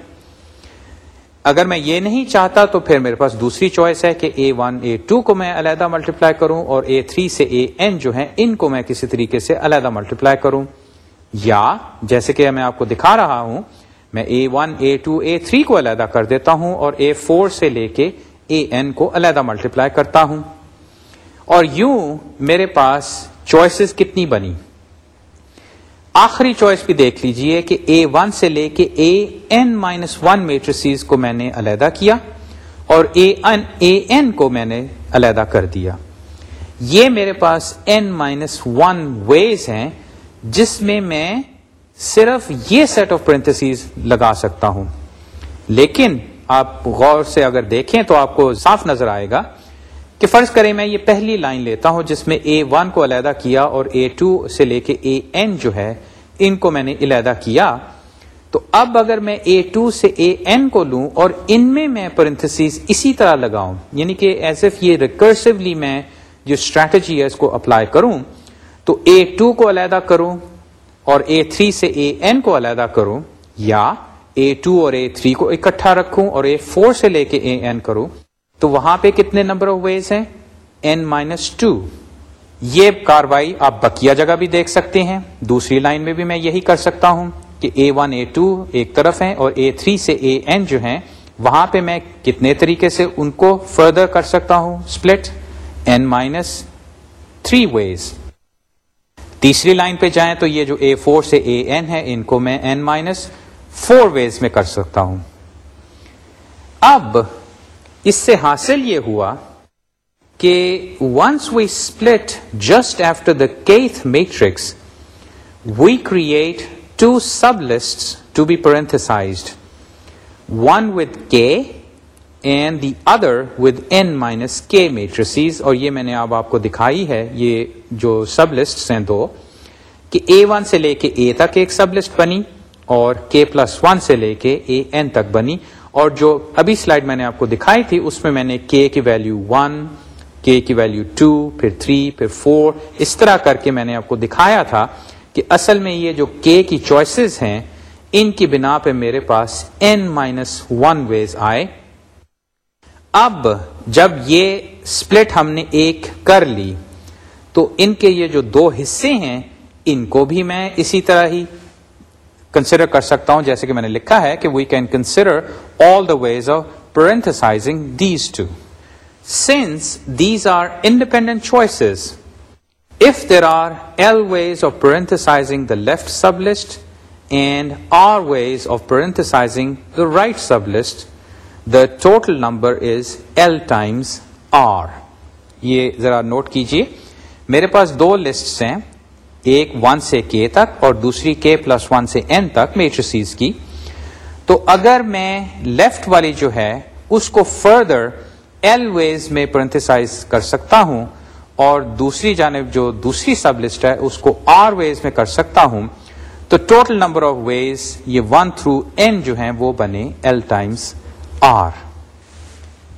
اگر میں یہ نہیں چاہتا تو پھر میرے پاس دوسری چوائس ہے کہ اے ون اے ٹو کو میں علیحدہ ملٹیپلائی کروں اور اے تھری سے اے این جو ہیں ان کو میں کسی طریقے سے علیحدہ ملٹیپلائی کروں۔ یا جیسے کہ میں آپ کو دکھا رہا ہوں، میں a one a two a three کو علیحدہ کر دیتا ہوں اور اے فور سے لے کے اے این کو علیحدہ ملٹیپلائی کرتا ہوں۔ اور یوں میرے پاس چوائسز کتنی بنی؟ آخری چوائس بھی دیکھ لیجیے کہ اے ون سے لے کے a n minus one matrices کو میں نے علیحدہ کیا اور اے این کو میں نے علیحدہ کر دیا۔ یہ میرے پاس این مائنس ون ویز ہیں جس میں میں صرف یہ سیٹ آف پرنتسیز لگا سکتا ہوں۔ لیکن آپ غور سے اگر دیکھیں تو آپ کو صاف نظر آئے گا کہ فرض کریں میں یہ پہلی لائن لیتا ہوں جس میں اے ون کو علیحدہ کیا اور اے ٹو سے لے کے اے این جو ہے، ان کو میں نے علیحدہ کیا۔ تو اب اگر میں اے ٹو سے اے این کو لوں اور ان میں میں پرنتھسیز اسی طرح لگاؤں یعنی کہ ایز اف یہ ریکرسولی میں جو اسٹریٹجی ہے اس کو اپلائی کروں، تو اے ٹو کو علیحدہ کروں اور اے تھری سے اے این کو علیحدہ کروں، یا اے ٹو اور اے تھری کو اکٹھا رکھوں اور اے فور سے لے کے اے این کروں۔ تو وہاں پہ کتنے نمبر آف ویز ہیں؟ این مائنس ٹو یہ کاروائی آپ بکیا جگہ بھی دیکھ سکتے ہیں۔ دوسری لائن میں بھی میں یہی کر سکتا ہوں کہ اے ون اے ٹو ایک طرف ہیں اور اے تھری سے اے این جو ہیں، وہاں پہ میں کتنے طریقے سے ان کو فردر کر سکتا ہوں؟ Split n minus three ways تیسری لائن پہ جائیں تو یہ جو اے فور سے اے این ہے، ان کو میں این مائنس فور ویز میں کر سکتا ہوں۔ اب اس سے حاصل یہ ہوا کہ once we split just after the kth matrix we create two sublist to be parenthesized one with k and the other with n minus k matrices اور یہ میں نے اب آپ کو دکھائی ہے، یہ جو سب لسٹ ہیں دو، کہ اے ون سے لے کے اے تک ایک سب لسٹ بنی اور کے پلس ون سے لے کے اے این تک بنی۔ اور جو ابھی سلائڈ میں نے آپ کو دکھائی تھی، اس میں میں نے کے کی ویلو ون کے کی ویلو ٹو پھر تھری پھر فور اس طرح کر کے میں نے آپ کو دکھایا تھا کہ اصل میں یہ جو کے کی چوائسیز ہیں، ان کی بنا پہ میرے پاس این مائنس ون ویز آئے۔ اب جب یہ سپلٹ ہم نے ایک کر لی، تو ان کے یہ جو دو حصے ہیں، ان کو بھی میں اسی طرح ہی کنسیڈر کر سکتا ہوں، جیسے کہ میں نے لکھا ہے کہ we can consider all the ways of parenthesizing these two since these are independent choices if there are L ways of parenthesizing the left sublist and R ways of parenthesizing the right sublist the total number is L times R یہ ذرا note کیجیے۔ میرے پاس دو list ہیں۔ ایک one سے کے تک اور دوسری کے پلس ون سے این تک میٹریسیز کی۔ تو اگر میں لیفٹ والی جو ہے اس کو فردر ایل ویز میں پرنتھسائز کر سکتا ہوں اور دوسری جانب جو دوسری سب لسٹ ہے اس کو آر ویز میں کر سکتا ہوں، تو ٹوٹل نمبر آف ویز یہ ون تھرو این جو ہیں وہ بنے ایل ٹائمس آر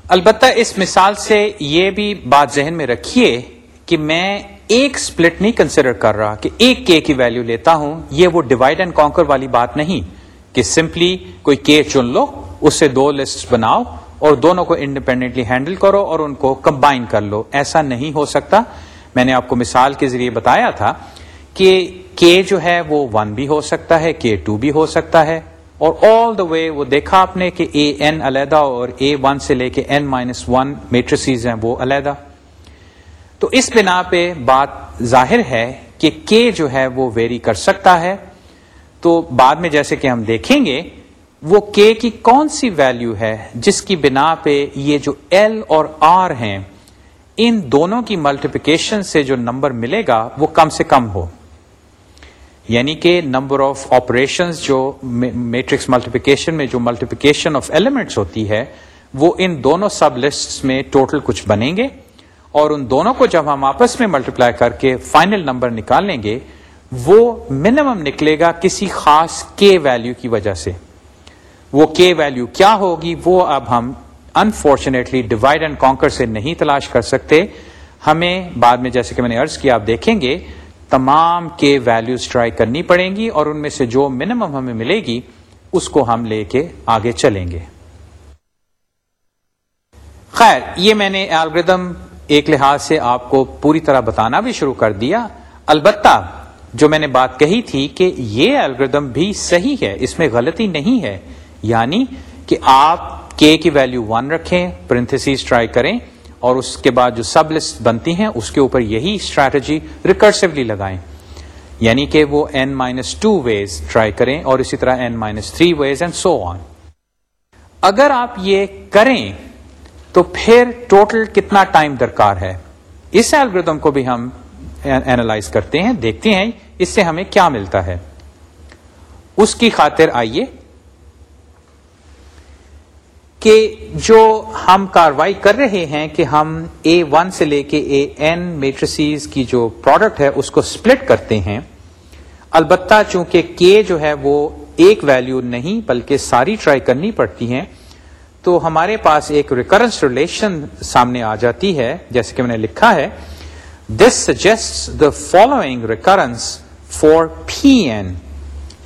البتہ اس مثال سے یہ بھی بات ذہن میں رکھیے کہ میں ایک سپلٹ نہیں کنسیڈر کر رہا کہ ایک کے کی ویلو لیتا ہوں، یہ وہ ڈیوائڈ اینڈ کانکر والی بات نہیں کہ سمپلی کوئی کے چن لو اس سے دو لسٹ بناؤ اور دونوں کو انڈیپینڈنٹلی ہینڈل کرو اور ان کو کمبائن کر لو۔ ایسا نہیں ہو سکتا۔ میں نے آپ کو مثال کے ذریعے بتایا تھا کہ کے جو ہے وہ ون بھی ہو سکتا ہے کے ٹو بھی ہو سکتا ہے۔ اور آل دا وے وہ دیکھا آپ نے کہ اے این علیحدہ اور اے ون سے لے کے این مائنس ون میٹریسیز ہیں، وہ علیحدہ۔ تو اس بنا پہ بات ظاہر ہے کہ کے جو ہے وہ ویری کر سکتا ہے۔ تو بعد میں جیسے کہ ہم دیکھیں گے، وہ کے کی کون سی ویلو ہے جس کی بنا پہ یہ جو ایل اور آر ہیں، ان دونوں کی ملٹیپیکیشن سے جو نمبر ملے گا، وہ کم سے کم ہو۔ یعنی کہ نمبر آف آپریشن جو میٹرکس ملٹیپیکیشن میں جو ملٹیپیکیشن آف ایلیمنٹس ہوتی ہے، وہ ان دونوں سب لسٹ میں ٹوٹل کچھ بنیں گے۔ اور ان دونوں کو جب ہم آپس میں ملٹیپلائی کر کے فائنل نمبر نکالیں گے، وہ منیمم نکلے گا کسی خاص کے ویلو کی وجہ سے۔ وہ کے ویلو کیا ہوگی، وہ اب ہم انفارچونیٹلی ڈیوائڈ اینڈ کانکر سے نہیں تلاش کر سکتے۔ ہمیں بعد میں جیسے کہ میں نے ارض کیا، آپ دیکھیں گے، تمام کے ویلوز ٹرائی کرنی پڑیں گی اور ان میں سے جو منیمم ہمیں ملے گی، اس کو ہم لے کے آگے چلیں گے۔ خیر، یہ میں نے الگریدم ایک لحاظ سے آپ کو پوری طرح بتانا بھی شروع کر دیا۔ البتہ جو میں نے بات کہی تھی کہ یہ الگریدم بھی صحیح ہے، اس میں غلطی نہیں ہے۔ یعنی کہ آپ کے کی ویلو ون رکھیں پرنتھس ٹرائی کریں اور اس کے بعد جو سب لسٹ بنتی ہیں، اس کے اوپر یہی اسٹریٹجی ریکرسولی لگائیں۔ یعنی کہ وہ n minus two ways try کریں اور اسی طرح n minus three ways and so on اگر آپ یہ کریں تو پھر ٹوٹل کتنا ٹائم درکار ہے؟ اس ایلگردم کو بھی ہم اینالائز کرتے ہیں، دیکھتے ہیں اس سے ہمیں کیا ملتا ہے۔ اس کی خاطر آئیے کہ جو ہم کاروائی کر رہے ہیں کہ ہم اے ون سے لے کے اے این میٹریسیز کی جو پروڈکٹ ہے، اس کو سپلٹ کرتے ہیں۔ البتہ چونکہ کے جو ہے وہ ایک ویلیو نہیں، بلکہ ساری ٹرائی کرنی پڑتی ہیں تو ہمارے پاس ایک ریکرنس ریلیشن سامنے آ جاتی ہے، جیسے کہ میں نے لکھا ہے۔ This suggest the following recurrence for P n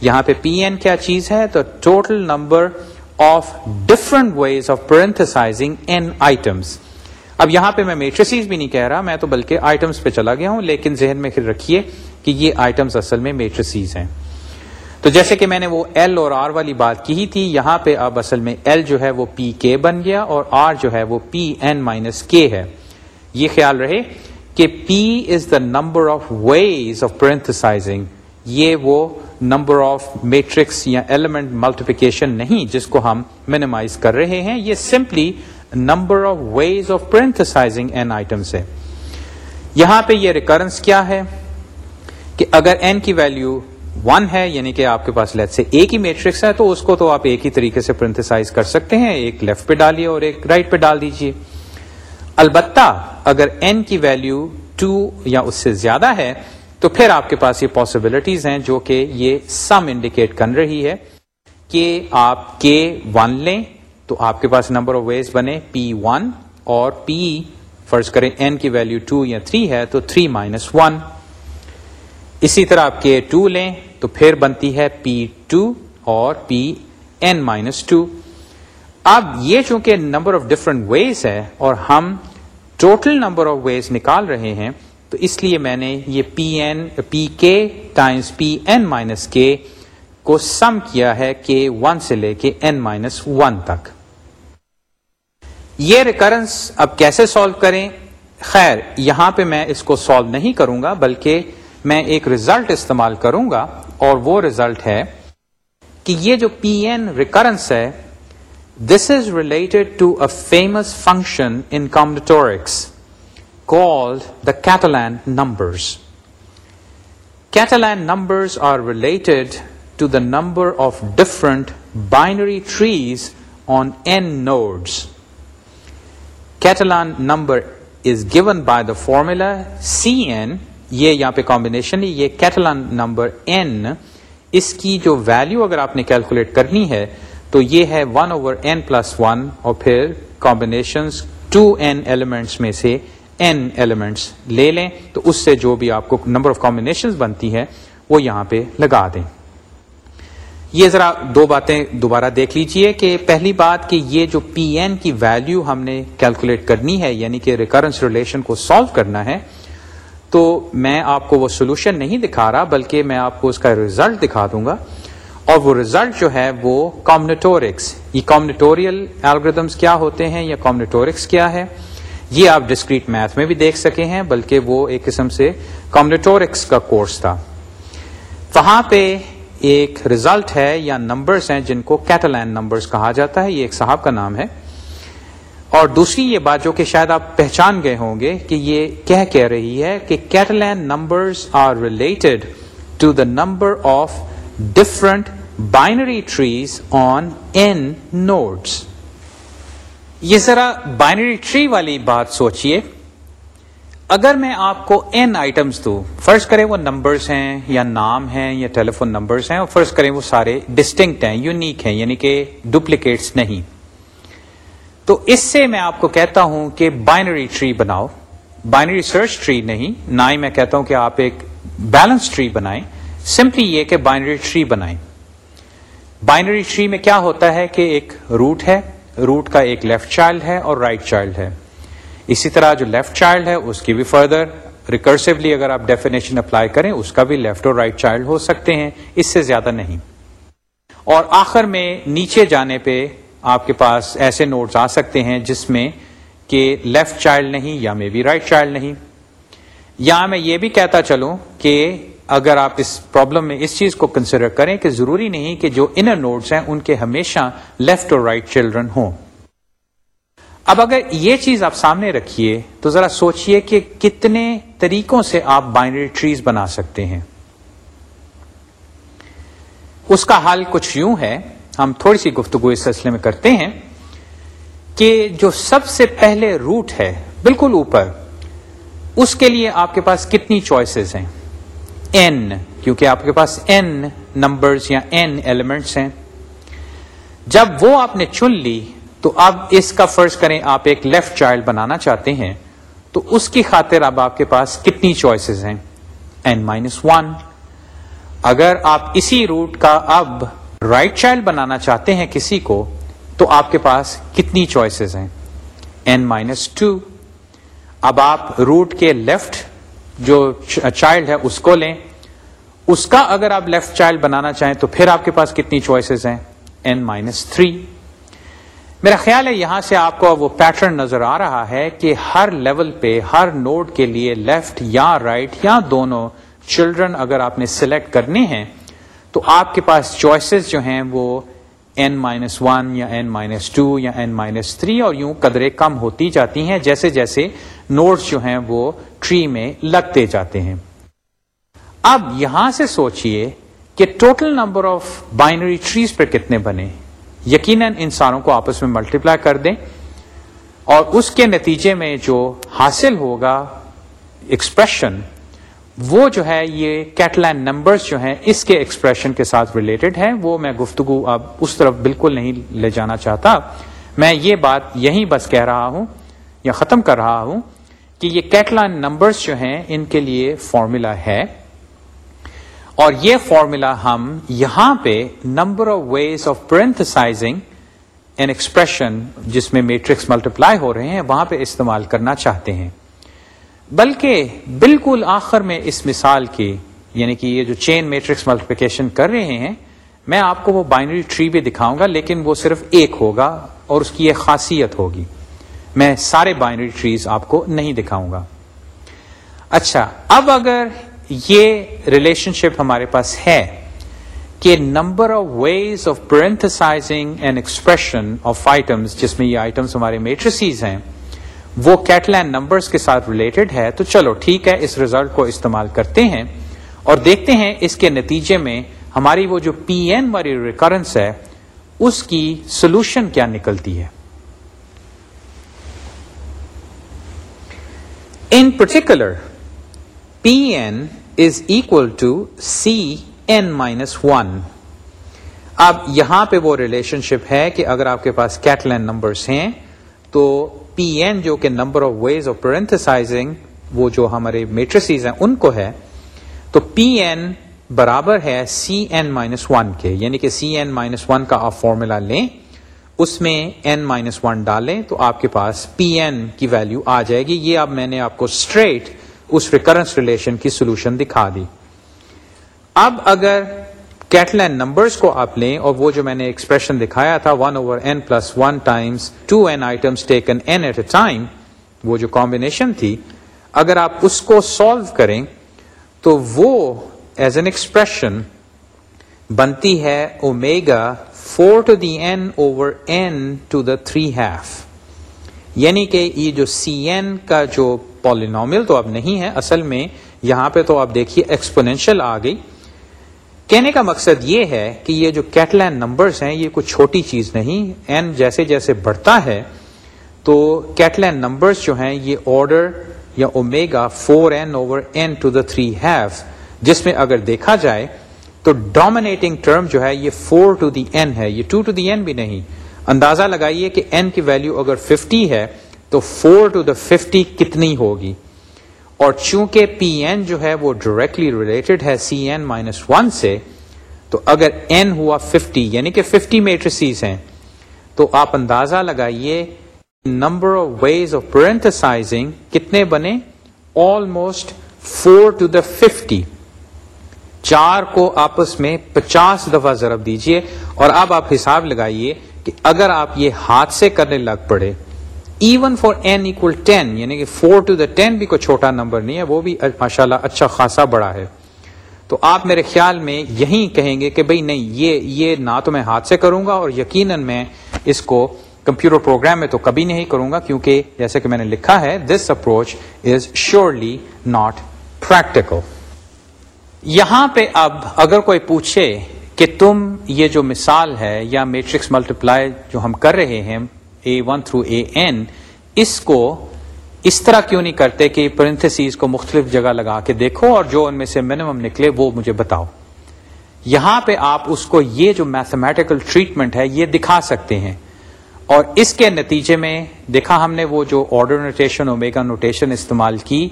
یہاں پہ پی این کیا چیز ہے؟ تو total number of different ways of parenthesizing n items اب یہاں پہ میں میٹریسیز بھی نہیں کہہ رہا، میں تو بلکہ آئٹمس پہ چلا گیا ہوں، لیکن ذہن میں پھر رکھیے کہ یہ آئٹمس اصل میں میٹریسیز ہیں۔ تو جیسے کہ میں نے وہ ایل اور آر والی بات کی تھی، یہاں پہ اب اصل میں ایل جو ہے وہ پی کے بن گیا اور آر جو ہے وہ پی این مائنس کے ہے۔ یہ خیال رہے کہ P is the number of ways of parenthesizing یہ وہ نمبر آف میٹرکس یا ایلیمنٹ ملٹیپیکیشن نہیں جس کو ہم مینیمائز کر رہے ہیں، یہ simply number of ways of parenthesizing n item سے یہاں پہ یہ ریکرنس کیا ہے کہ اگر این کی ویلو ون ہے یعنی کہ آپ کے پاس لیٹ سے ایک ہی میٹرکس ہے، تو اس کو تو آپ ایک ہی طریقے سے پرنتھسائز کر سکتے ہیں، ایک لیفٹ پہ ڈالیے اور ایک رائٹ پہ ڈال دیجیے۔ البتہ اگر این کی ویلو ٹو یا اس سے زیادہ ہے، تو پھر آپ کے پاس یہ پاسبلٹیز ہیں جو کہ یہ سم انڈیکیٹ کر رہی ہے کہ آپ کے ون لیں، تو آپ کے پاس نمبر آف ویز بنے پی ون اور پی فرض کریں این کی ویلو ٹو یا تھری ہے، تو تھری مائنس ون اسی طرح آپ کے ٹو لیں تو پھر بنتی ہے پی ٹو اور پی این مائنس ٹو اب یہ چونکہ نمبر آف ڈفرنٹ ویز ہے اور ہم ٹوٹل نمبر آف ویز نکال رہے ہیں، تو اس لیے میں نے یہ پی این پی کے ٹائمس پی این مائنس کے کو سم کیا ہے کہ ون سے لے کے این مائنس ون تک. یہ ریکرنس اب کیسے سالو کریں؟ خیر، یہاں پہ میں اس کو سالو نہیں کروں گا، بلکہ میں ایک ریزلٹ استعمال کروں گا اور وہ ریزلٹ ہے کہ یہ جو پی این ریکرنس ہے this is related to a famous function in combinatorics called the Catalan numbers Catalan numbers are related to the number of different binary trees on n nodes Catalan number is given by the formula C n یہ یہاں پہ combination یہ کیٹلان number N اس کی جو value اگر آپ نے calculate کرنی ہے، تو یہ ہے one over n plus one اور پھر کمبینیشن ٹو این ایلیمنٹس میں سے این ایلیمنٹس لے لیں۔ تو اس سے جو بھی آپ کو نمبر آف کمبینیشن بنتی ہے، وہ یہاں پہ لگا دیں۔ یہ ذرا دو باتیں دوبارہ دیکھ لیجیے کہ پہلی بات کہ یہ جو پی این کی ویلو ہم نے کیلکولیٹ کرنی ہے یعنی کہ ریکرنس ریلیشن کو سالو کرنا ہے تو میں آپ کو وہ سولوشن نہیں دکھا رہا، بلکہ میں آپ کو اس کا ریزلٹ دکھا دوں گا۔ اور وہ ریزلٹ جو ہے وہ کامنیٹورکس یہ کامنیٹوریل الگریدمس کیا ہوتے ہیں یا کامنیٹورکس کیا ہے؟ یہ آپ ڈسکریٹ میتھ میں بھی دیکھ سکے ہیں، بلکہ وہ ایک قسم سے کامنیٹورکس کا کورس تھا۔ وہاں پہ ایک ریزلٹ ہے یا نمبرز ہیں جن کو کیٹلین نمبرز کہا جاتا ہے، یہ ایک صاحب کا نام ہے۔ اور دوسری یہ بات جو کہ شاید آپ پہچان گئے ہوں گے کہ یہ کہہ کہہ رہی ہے کہ Catalan numbers are related to the number of different binary trees on n nodes یہ ذرا بائنری ٹری والی بات سوچئے۔ اگر میں آپ کو این آئٹمس دوں، فرض کریں وہ نمبرز ہیں یا نام ہیں یا ٹیلی فون نمبرز ہیں اور فرض کریں وہ سارے ڈسٹنکٹ ہیں یونیک ہیں یعنی کہ ڈپلیکیٹس نہیں۔ تو اس سے میں آپ کو کہتا ہوں کہ بائنری ٹری بناؤ۔ بائنری سرچ ٹری نہیں، نہ ہی میں کہتا ہوں کہ آپ ایک بیلنس ٹری بنائیں۔ سمپلی یہ کہ بائنری ٹری بنائیں۔ بائنری ٹری میں کیا ہوتا ہے کہ ایک روٹ ہے، روٹ کا ایک لیفٹ چائلڈ ہے اور رائٹ right چائلڈ ہے۔ اسی طرح جو لیفٹ چائلڈ ہے، اس کی بھی فردر ریکرسولی اگر آپ ڈیفینیشن اپلائی کریں، اس کا بھی لیفٹ اور رائٹ right چائلڈ ہو سکتے ہیں۔ اس سے زیادہ نہیں۔ اور آخر میں نیچے جانے پہ آپ کے پاس ایسے نوٹس آ سکتے ہیں جس میں کہ لیفٹ چائلڈ نہیں، یا میں بھی رائٹ چائلڈ نہیں۔ یا میں یہ بھی کہتا چلوں کہ اگر آپ اس پرابلم میں اس چیز کو کنسیڈر کریں کہ ضروری نہیں کہ جو انر نوٹس ہیں ان کے ہمیشہ لیفٹ اور رائٹ چلڈرن ہوں۔ اب اگر یہ چیز آپ سامنے رکھیے تو ذرا سوچئے کہ کتنے طریقوں سے آپ بائنری ٹریز بنا سکتے ہیں۔ اس کا حل کچھ یوں ہے۔ ہم تھوڑی سی گفتگو اس سلسلے میں کرتے ہیں کہ جو سب سے پہلے روٹ ہے، بالکل اوپر، اس کے لیے آپ کے پاس کتنی چوائسیز ہیں؟ این کیونکہ آپ کے پاس این نمبرز یا این ایلیمنٹس ہیں۔ جب وہ آپ نے چن لی، تو اب اس کا فرض کریں آپ ایک لیفٹ چائلڈ بنانا چاہتے ہیں، تو اس کی خاطر اب آپ کے پاس کتنی چوائسیز ہیں؟ این مائنس ون اگر آپ اسی روٹ کا اب رائٹ right چائلڈ بنانا چاہتے ہیں کسی کو، تو آپ کے پاس کتنی چوائسیز ہیں؟ این مائنس ٹو اب آپ روٹ کے لیفٹ جو چائلڈ ہے اس کو لیں۔ اس کا اگر آپ لیفٹ چائلڈ بنانا چاہیں تو پھر آپ کے پاس کتنی چوائسیز ہیں؟ این مائنس تھری میرا خیال ہے یہاں سے آپ کو وہ پیٹرن نظر آ رہا ہے کہ ہر لیول پہ، ہر نوڈ کے لیے لیفٹ یا رائٹ right یا دونوں چلڈرن اگر آپ نے سلیکٹ کرنے ہیں تو آپ کے پاس چوائسیز جو ہیں وہ این مائنس ون یا این مائنس ٹو یا این مائنس تھری اور یوں قدرے کم ہوتی جاتی ہیں، جیسے جیسے نوٹس جو ہیں وہ ٹری میں لگتے جاتے ہیں۔ اب یہاں سے سوچئے کہ total number of binary trees پہ کتنے بنے۔ یقیناً انسانوں کو آپس میں ملٹیپلائی کر دیں۔ اور اس کے نتیجے میں جو حاصل ہوگا ایکسپریشن وہ جو ہے یہ کیٹلین نمبرز جو ہیں، اس کے ایکسپریشن کے ساتھ ریلیٹڈ ہیں. وہ میں گفتگو اب اس طرف بالکل نہیں لے جانا چاہتا. میں یہ بات یہیں بس کہہ رہا ہوں یا ختم کر رہا ہوں کہ یہ کیٹلائن نمبرز جو ہیں، ان کے لیے فارمولا ہے. اور یہ فارمولا ہم یہاں پہ number of ways of parenthesizing n expression جس میں میٹرکس ملٹیپلائی ہو رہے ہیں، وہاں پہ استعمال کرنا چاہتے ہیں. بلکہ بالکل آخر میں اس مثال کی یعنی کہ یہ جو چین میٹرکس ملٹیپلیکیشن کر رہے ہیں، میں آپ کو وہ بائنری ٹری بھی دکھاؤں گا، لیکن وہ صرف ایک ہوگا اور اس کی ایک خاصیت ہوگی۔ میں سارے بائنری ٹریز آپ کو نہیں دکھاؤں گا۔ اچھا اب اگر یہ ریلیشن شپ ہمارے پاس ہے کہ number of ways of parenthesizing and expression of items جس میں یہ آئٹمس ہمارے میٹریسیز ہیں وہ کیٹلین نمبرز کے ساتھ ریلیٹڈ ہے، تو چلو ٹھیک ہے، اس ریزلٹ کو استعمال کرتے ہیں اور دیکھتے ہیں اس کے نتیجے میں ہماری وہ جو پی این والی ریکرنس ہے، اس کی سولوشن کیا نکلتی ہے۔ In particular P n is equal to C n minus one اب یہاں پہ وہ ریلیشن شپ ہے کہ اگر آپ کے پاس کیٹلین نمبرس ہیں، تو پی این جو کہ number of ways of parenthesizing وہ جو ہمارے میٹریسیز ہیں، ان کو ہے. تو پی این برابر ہے سی این مائنس ون کے. یعنی کہ سی این مائنس ون کا آپ فارمولا لیں. اس میں این مائنس ون ڈالیں تو آپ کے پاس پی این کی ویلو آ جائے گی. یہ اب میں نے آپ کو اسٹریٹ اس ریکرنس ریلیشن کی سولوشن دکھا دی. اب اگر کیٹلین نمبرس کو آپ لیں اور وہ جو میں نے ایکسپریشن دکھایا تھا one over n plus one times two n items taken n at a time وہ جو کمبینیشن تھی، اگر آپ اس کو سالو کریں، تو وہ ایز این ایکسپریشن بنتی ہے omega four to the n over n to the three half یعنی کہ یہ جو سی این کا جو پالینومل تو اب نہیں ہے، اصل میں یہاں پہ تو آپ دیکھیے ایکسپونینشل آ گئی کہنے کا مقصد یہ ہے کہ یہ جو کیٹلین نمبرز ہیں، یہ کوئی چھوٹی چیز نہیں این جیسے جیسے بڑھتا ہے، تو کیٹلین نمبرز جو ہیں، یہ آرڈر یا omega four n over n to the three half جس میں اگر دیکھا جائے، تو ڈومینیٹنگ ٹرم جو ہے، یہ فور ٹو دی این ہے۔ یہ ٹو ٹو دی این بھی نہیں۔ اندازہ لگائیے کہ این کی ویلو اگر ففٹی ہے، تو فور ٹو دا ففٹی کتنی ہوگی؟ اور چونکہ پی این جو ہے وہ ڈائریکٹلی ریلیٹڈ ہے سی این مائنس ون سے، تو اگر این ہوا ففٹی یعنی کہ ففٹی میٹریسیز ہیں، تو آپ اندازہ لگائیے number of ways of parenthesizing کتنے بنے؟ Almost four to the fifty چار کو آپس میں پچاس دفعہ ضرب دیجیے اور اب آپ حساب لگائیے کہ اگر آپ یہ ہاتھ سے کرنے لگ پڑے even for n equal ten یعنی کہ فور ٹو دا ٹین بھی کوئی چھوٹا نمبر نہیں ہے، وہ بھی ماشاء اللہ اچھا خاصا بڑا ہے۔ تو آپ میرے خیال میں یہی کہیں گے کہ بھئی نہیں، یہ یہ نہ تو میں ہاتھ سے کروں گا اور یقیناً میں اس کو کمپیوٹر پروگرام میں تو کبھی نہیں کروں گا، کیونکہ جیسے کہ میں نے لکھا ہے this approach is surely not practical یہاں پہ اب اگر کوئی پوچھے کہ تم یہ جو مثال ہے یا میٹرکس ملٹیپلائی جو ہم کر رہے ہیں A one through A n اس کو اس طرح کیوں نہیں کرتے کہ پرنتھسیز کو مختلف جگہ لگا کے دیکھو اور جو ان میں سے منیمم نکلے وہ مجھے بتاؤ۔ یہاں پہ آپ اس کو یہ جو میتھمیٹیکل ٹریٹمنٹ ہے یہ دکھا سکتے ہیں۔ اور اس کے نتیجے میں دیکھا ہم نے وہ جو آرڈر نوٹیشن اومیگا نوٹیشن استعمال کی،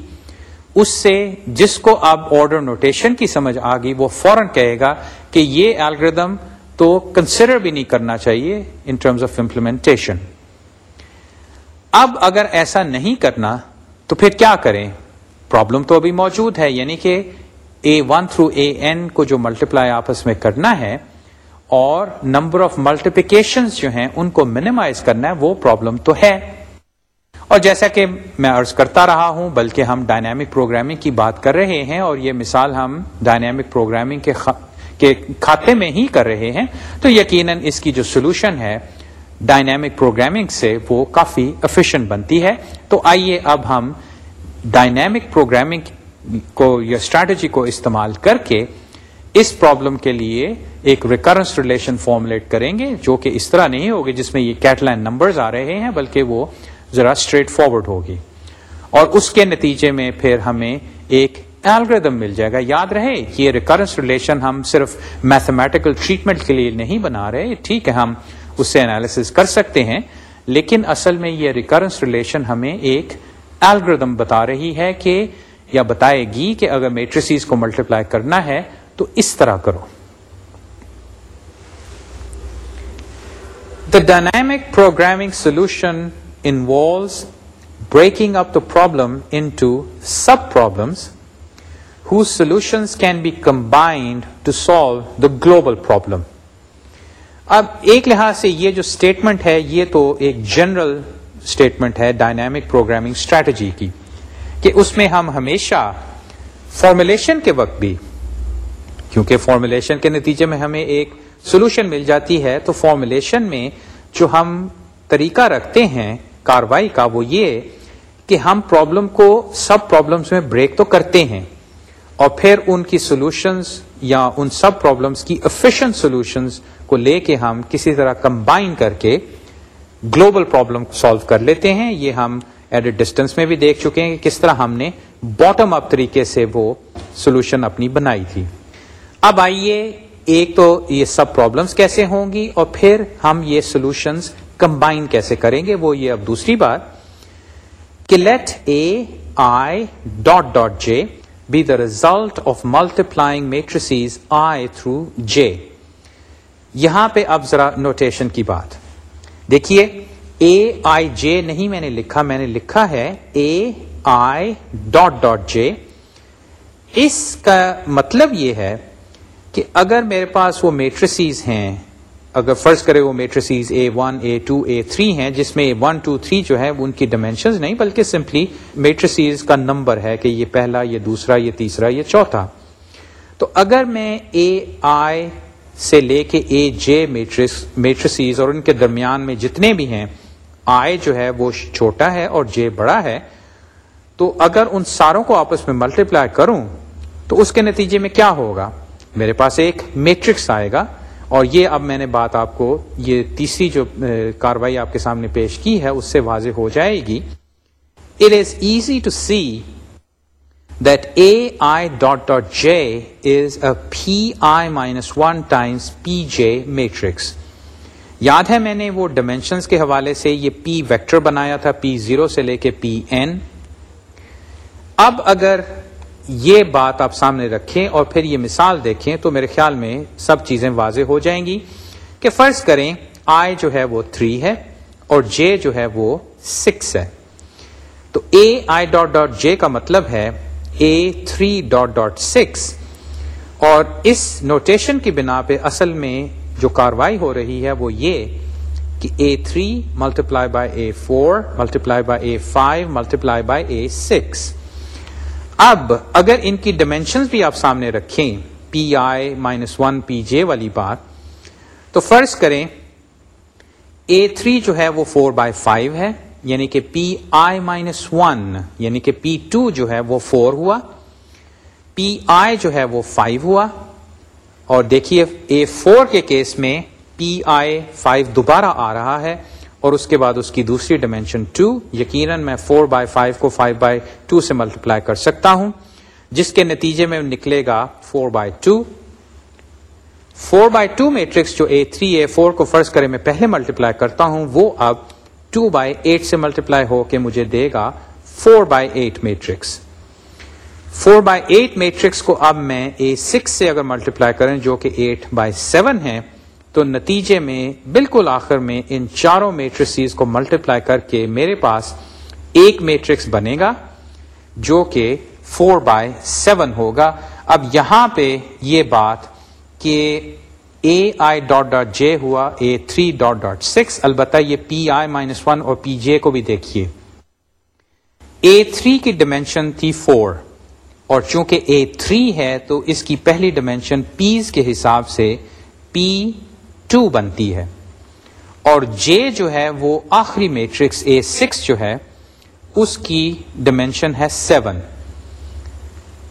اس سے جس کو اب آرڈر نوٹیشن کی سمجھ آ گئی، وہ فوراً کہے گا کہ یہ الگریدم تو کنسیڈر بھی نہیں کرنا چاہیے ان ٹرمز آف امپلیمنٹیشن اب اگر ایسا نہیں کرنا، تو پھر کیا کریں؟ پرابلم تو ابھی موجود ہے یعنی کہ A one through A n کو جو ملٹیپلائی آپس میں کرنا ہے، اور نمبر آف ملٹیپیکیشن جو ہیں، ان کو منیمائز کرنا ہے، وہ پرابلم تو ہے۔ اور جیسا کہ میں ارض کرتا رہا ہوں، بلکہ ہم ڈائنامک پروگرامنگ کی بات کر رہے ہیں، اور یہ مثال ہم ڈائنامک پروگرامنگ کے کے کھاتے میں ہی کر رہے ہیں، تو یقیناً اس کی جو سولوشن ہے ڈائنامک پروگرامنگ سے وہ کافی افیشینٹ بنتی ہے۔ تو آئیے اب ہم ڈائنامک پروگرامنگ کو یا اسٹریٹجی کو استعمال کر کے اس پرابلم کے لیے ایک ریکرنس ریلیشن فارمولیٹ کریں گے، جو کہ اس طرح نہیں ہوگی جس میں یہ کیٹلائن نمبرز آ رہے ہیں، بلکہ وہ ذرا اسٹریٹ فارورڈ ہوگی۔ اور اس کے نتیجے میں پھر ہمیں ایک الگریدم مل جائے گا۔ یاد رہے، یہ ریکرنس ریلیشن ہم صرف میتھمیٹیکل ٹریٹمنٹ کے لیے نہیں بنا رہے۔ ٹھیک ہے، ہم اس سے انالیس کر سکتے ہیں، لیکن اصل میں یہ ریکرنس ریلیشن ہمیں ایک الگریدم بتا رہی ہے کہ، یا بتائے گی کہ اگر میٹریسیز کو ملٹیپلائی کرنا ہے تو اس طرح کرو۔ The dynamic programming solution involves breaking up the problem into subproblems solutions can be combined to solve the global problem اب ایک لحاظ سے یہ جو اسٹیٹمنٹ ہے، یہ تو ایک جنرل اسٹیٹمنٹ ہے ڈائنامک پروگرامنگ اسٹریٹجی کی، کہ اس میں ہم ہمیشہ فارمولیشن کے وقت بھی، کیونکہ فارمولیشن کے نتیجے میں ہمیں ایک سولوشن مل جاتی ہے، تو فارمولیشن میں جو ہم طریقہ رکھتے ہیں کاروائی کا، وہ یہ کہ ہم پرابلم کو سب پرابلمس میں بریک تو کرتے ہیں، اور پھر ان کی سولوشنز یا ان سب پرابلمس کی افیشنٹ سولوشنز کو لے کے ہم کسی طرح کمبائن کر کے گلوبل پرابلم سالو کر لیتے ہیں۔ یہ ہم ایٹ اے ڈسٹینس میں بھی دیکھ چکے ہیں کہ کس طرح ہم نے باٹم اپ طریقے سے وہ سولوشن اپنی بنائی تھی۔ اب آئیے ایک تو یہ سب پرابلمس کیسے ہوں گی اور پھر ہم یہ سولوشنز کمبائن کیسے کریں گے۔ وہ یہ اب دوسری بات کہ let A i dot dot j be the result of multiplying matrices i through j یہاں پہ اب ذرا نوٹیشن کی بات۔ دیکھیے اے آئی جے نہیں میں نے لکھا، میں نے لکھا ہے اے آئی ڈاٹ ڈاٹ جے اس کا مطلب یہ ہے کہ اگر میرے پاس وہ میٹریسیز ہیں، اگر فرض کرے وہ matrices A one A two A three ہیں، جس میں ون ٹو تھری جو ہے ان کی ڈائمینشنز نہیں، بلکہ سمپلی میٹریسیز کا نمبر ہے کہ یہ پہلا، یہ دوسرا، یہ تیسرا، یہ چوتھا۔ تو اگر میں اے آئی سے لے کے اے جے میٹرس اور ان کے درمیان میں جتنے بھی ہیں آئی جو ہے وہ چھوٹا ہے اور جے بڑا ہے، تو اگر ان ساروں کو آپس میں ملٹیپلائی کروں، تو اس کے نتیجے میں کیا ہوگا؟ میرے پاس ایک میٹرکس آئے گا، اور یہ اب میں نے بات آپ کو، یہ تیسری جو کاروائی آپ کے سامنے پیش کی ہے، اس سے واضح ہو جائے گی۔ It is easy to see that A i dot dot j is a p i minus one times p j matrix یاد ہے میں نے وہ ڈائمینشنس کے حوالے سے یہ پی ویکٹر بنایا تھا پی زیرو سے لے کے پی این اب اگر یہ بات آپ سامنے رکھیں اور پھر یہ مثال دیکھیں تو میرے خیال میں سب چیزیں واضح ہو جائیں گی کہ فرض کریں آئی جو ہے وہ تھری ہے اور جے جو ہے وہ سکس ہے تو اے آئی ڈاٹ ڈاٹ جے کا مطلب ہے A three dot dot six اور اس نوٹیشن کی بنا پہ اصل میں جو کاروائی ہو رہی ہے وہ یہ کہ A three multiply by A four multiply by A five multiply by A six اب اگر ان کی ڈائمینشن بھی آپ سامنے رکھیں پی آئی مائنس ون پی جے والی بات، تو فرض کریں اے تھری جو ہے وہ فور بائی فائیو ہے یعنی کہ پی آئی مائنس ون یعنی کہ پی ٹو جو ہے وہ فور ہوا پی آئی جو ہے وہ فائیو ہوا، اور دیکھیے اے فور کے کیس میں پی آئی فائیو دوبارہ آ رہا ہے، اور اس کے بعد اس کی دوسری ڈائمینشن ٹو یقیناً میں فور بائی فائیو کو فائیو بائی ٹو سے ملٹیپلائی کر سکتا ہوں، جس کے نتیجے میں نکلے گا four by two four by two matrix جو اے تھری اے فور کو فرض کرے میں پہلے ملٹیپلائی کرتا ہوں، وہ اب ٹو بائی ایٹ سے ملٹیپلائی ہو کے مجھے دے گا four by eight matrix. Four by eight matrix کو اب میں اے سکس سے اگر ملٹیپلائی کریں جو کہ ایٹ بائی سیون ہے تو نتیجے میں بالکل آخر میں ان چاروں میٹریسیز کو ملٹیپلائی کر کے میرے پاس ایک میٹرکس بنے گا جو کہ فور بائی سیون ہوگا۔ اب یہاں پہ یہ بات کہ اے آئی ڈاٹ ڈاٹ جے ہوا A three dot dot six البتہ یہ پی آئی مائنس ون اور پی جے کو بھی دیکھیے. اے تھری کی ڈائمینشن تھی فور اور چونکہ اے تھری ہے تو اس کی پہلی ڈائمینشن پیز کے حساب سے پی ٹو بنتی ہے. اور جے جو ہے وہ آخری میٹرکس اے سکس جو ہے، اس کی ڈائمینشن ہے سیون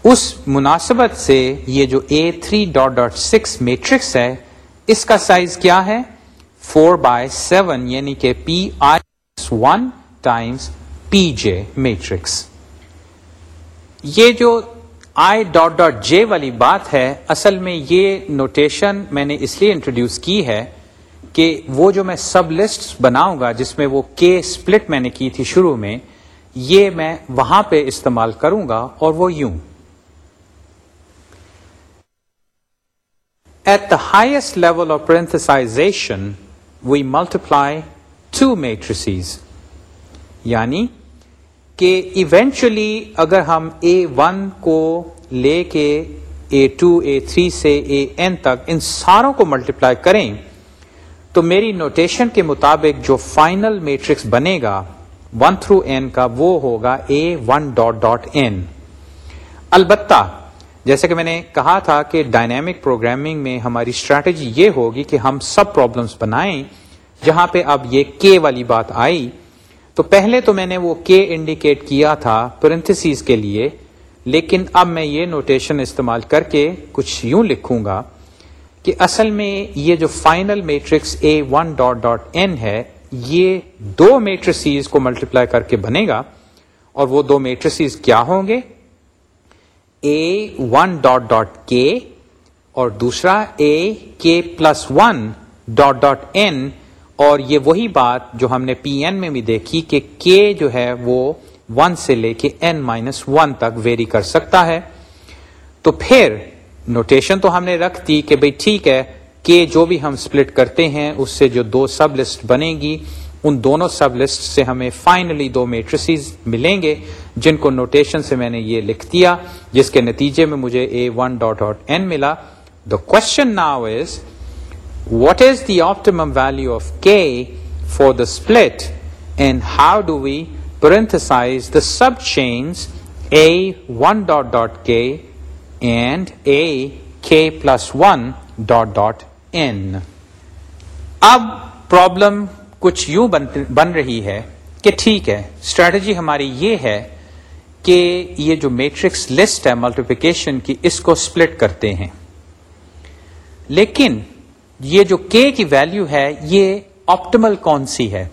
اس مناسبت سے یہ جو A three dot dot six matrix ہے اس کا سائز کیا ہے؟ فور بائی سیون یعنی کہ p i one times p j matrix یہ جو آئی ڈاٹ ڈاٹ جے والی بات ہے، اصل میں یہ نوٹیشن میں نے اس لیے انٹروڈیوس کی ہے کہ وہ جو میں سب لسٹ بناؤں گا، جس میں وہ کے اسپلٹ میں نے کی تھی شروع میں، یہ میں وہاں پہ استعمال کروں گا اور وہ یوں۔ At the highest level of parenthesization we multiply two matrices یعنی کہ ایونچولی اگر ہم اے ون کو لے کے اے ٹو اے تھری سے اے این تک ان ساروں کو ملٹیپلائی کریں تو میری نوٹیشن کے مطابق جو فائنل میٹرکس بنے گا ون تھرو این کا وہ ہوگا A one dot dot n البتہ جیسے کہ میں نے کہا تھا کہ ڈائنامک پروگرامنگ میں ہماری اسٹریٹجی یہ ہوگی کہ ہم سب پرابلمس بنائیں، جہاں پہ اب یہ کے والی بات آئی۔ تو پہلے تو میں نے وہ کے انڈیکیٹ کیا تھا پرنتھسیز کے لیے، لیکن اب میں یہ نوٹیشن استعمال کر کے کچھ یوں لکھوں گا کہ اصل میں یہ جو final matrix A one dot dot n ہے، یہ دو میٹریسیز کو ملٹیپلائی کر کے بنے گا، اور وہ دو میٹریسیز کیا ہوں گے؟ اے ون ڈاٹ ڈاٹ کے اور دوسرا A k plus one dot dot n اور یہ وہی بات جو ہم نے پی این میں بھی دیکھی کہ کے جو ہے وہ ون سے لے کے این مائنس ون تک ویری کر سکتا ہے۔ تو پھر نوٹیشن تو ہم نے رکھ دی کہ بھئی ٹھیک ہے کہ جو بھی ہم سپلٹ کرتے ہیں، اس سے جو دو سب لسٹ بنے گی ان دونوں سب لسٹ سے ہمیں فائنلی دو میٹریسز ملیں گے، جن کو نوٹیشن سے میں نے یہ لکھ دیا، جس کے نتیجے میں مجھے A one dot dot n ملا۔ The question now is what is the optimum value of k for the split and how do we parenthesize the subchains A one dot dot k and A k plus one dot dot n اب problem کچھ یوں بن رہی ہے کہ ٹھیک ہے strategy ہماری یہ ہے کہ یہ جو میٹرکس لسٹ ہے ملٹیپیکیشن کی، اس کو سپلٹ کرتے ہیں۔ لیکن یہ جو کے کی ویلو ہے، یہ آپٹیمل کون سی ہے؟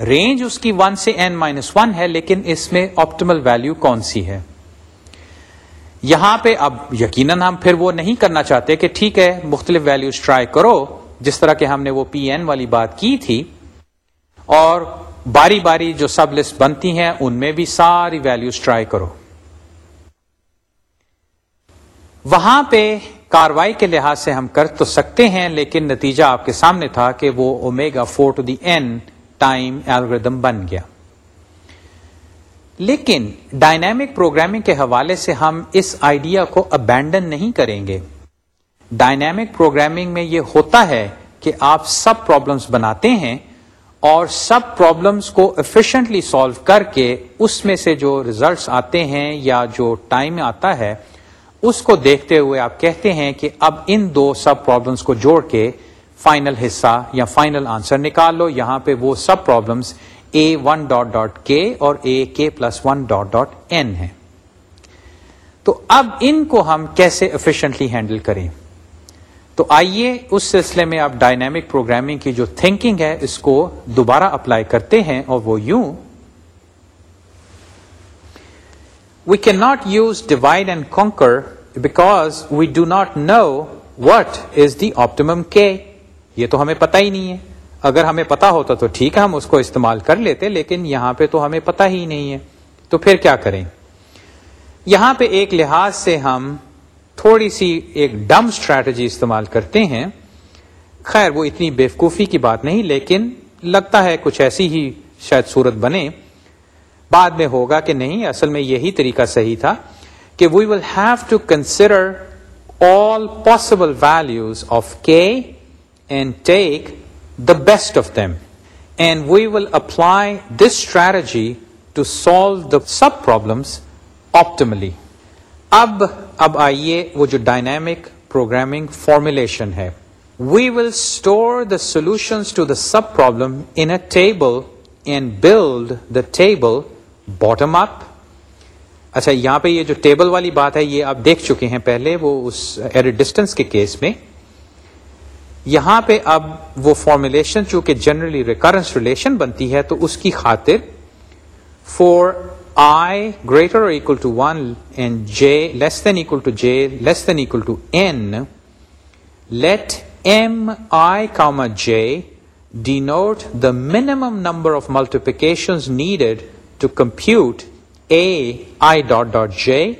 رینج اس کی ون سے این مائنس ون ہے، لیکن اس میں آپٹیمل ویلو کون سی ہے؟ یہاں پہ اب یقیناً ہم پھر وہ نہیں کرنا چاہتے کہ ٹھیک ہے، مختلف ویلوز ٹرائی کرو۔ جس طرح کہ ہم نے وہ پی این والی بات کی تھی، اور باری باری جو سب لسٹ بنتی ہیں، ان میں بھی ساری ویلوز ٹرائی کرو۔ وہاں پہ کاروائی کے لحاظ سے ہم کر تو سکتے ہیں، لیکن نتیجہ آپ کے سامنے تھا کہ وہ omega four to the n time algorithm بن گیا۔ لیکن ڈائنامک پروگرامنگ کے حوالے سے ہم اس آئیڈیا کو ابینڈن نہیں کریں گے۔ ڈائنامک پروگرامنگ میں یہ ہوتا ہے کہ آپ سب پرابلمس بناتے ہیں اور سب پرابلمس کو افیشینٹلی سالو کر کے اس میں سے جو ریزلٹس آتے ہیں یا جو ٹائم آتا ہے، اس کو دیکھتے ہوئے آپ کہتے ہیں کہ اب ان دو سب پرابلمس کو جوڑ کے فائنل حصہ یا فائنل آنسر نکال لو یہاں پہ وہ subproblems A one dot dot k اور A k plus one dot dot n ہے تو اب ان کو ہم کیسے افیشنٹلی ہینڈل کریں؟ تو آئیے اس سلسلے میں آپ ڈائنامک پروگرامنگ کی جو تھنکنگ ہے، اس کو دوبارہ اپلائی کرتے ہیں اور وہ یوں۔ We can not use divide and conquer because we do not know what is the optimum k یہ تو ہمیں پتہ ہی نہیں ہے۔ اگر ہمیں پتا ہوتا تو ٹھیک ہے، ہم اس کو استعمال کر لیتے، لیکن یہاں پہ تو ہمیں پتا ہی نہیں ہے۔ تو پھر کیا کریں؟ یہاں پہ ایک لحاظ سے ہم تھوڑی سی ایک ڈم اسٹریٹجی استعمال کرتے ہیں۔ خیر، وہ اتنی بیوقوفی کی بات نہیں، لیکن لگتا ہے کچھ ایسی ہی شاید صورت بنے۔ بعد میں ہوگا کہ نہیں، اصل میں یہی طریقہ صحیح تھا کہ we will have to consider all possible values of k and take the best of them and we will apply this strategy to solve the subproblems optimally اب اب آئیے وہ جو ڈائنامک پروگرامنگ فارمولیشن ہے۔ We will store the solutions to the subproblem in a table and build the table bottom up اچھا یہاں پہ یہ جو ٹیبل والی بات ہے، یہ آپ دیکھ چکے ہیں پہلے وہ اس ایٹ ڈسٹینس کے کیس میں۔ یہاں پہ اب وہ فارمولیشن چونکہ جنرلی ریکرنس ریلیشن بنتی ہے، تو اس کی خاطر فور آئی گریٹر اور equal to one and j less than equal to j less than equal to n let m i comma j denote the minimum number of multiplication needed to compute A i dot dot j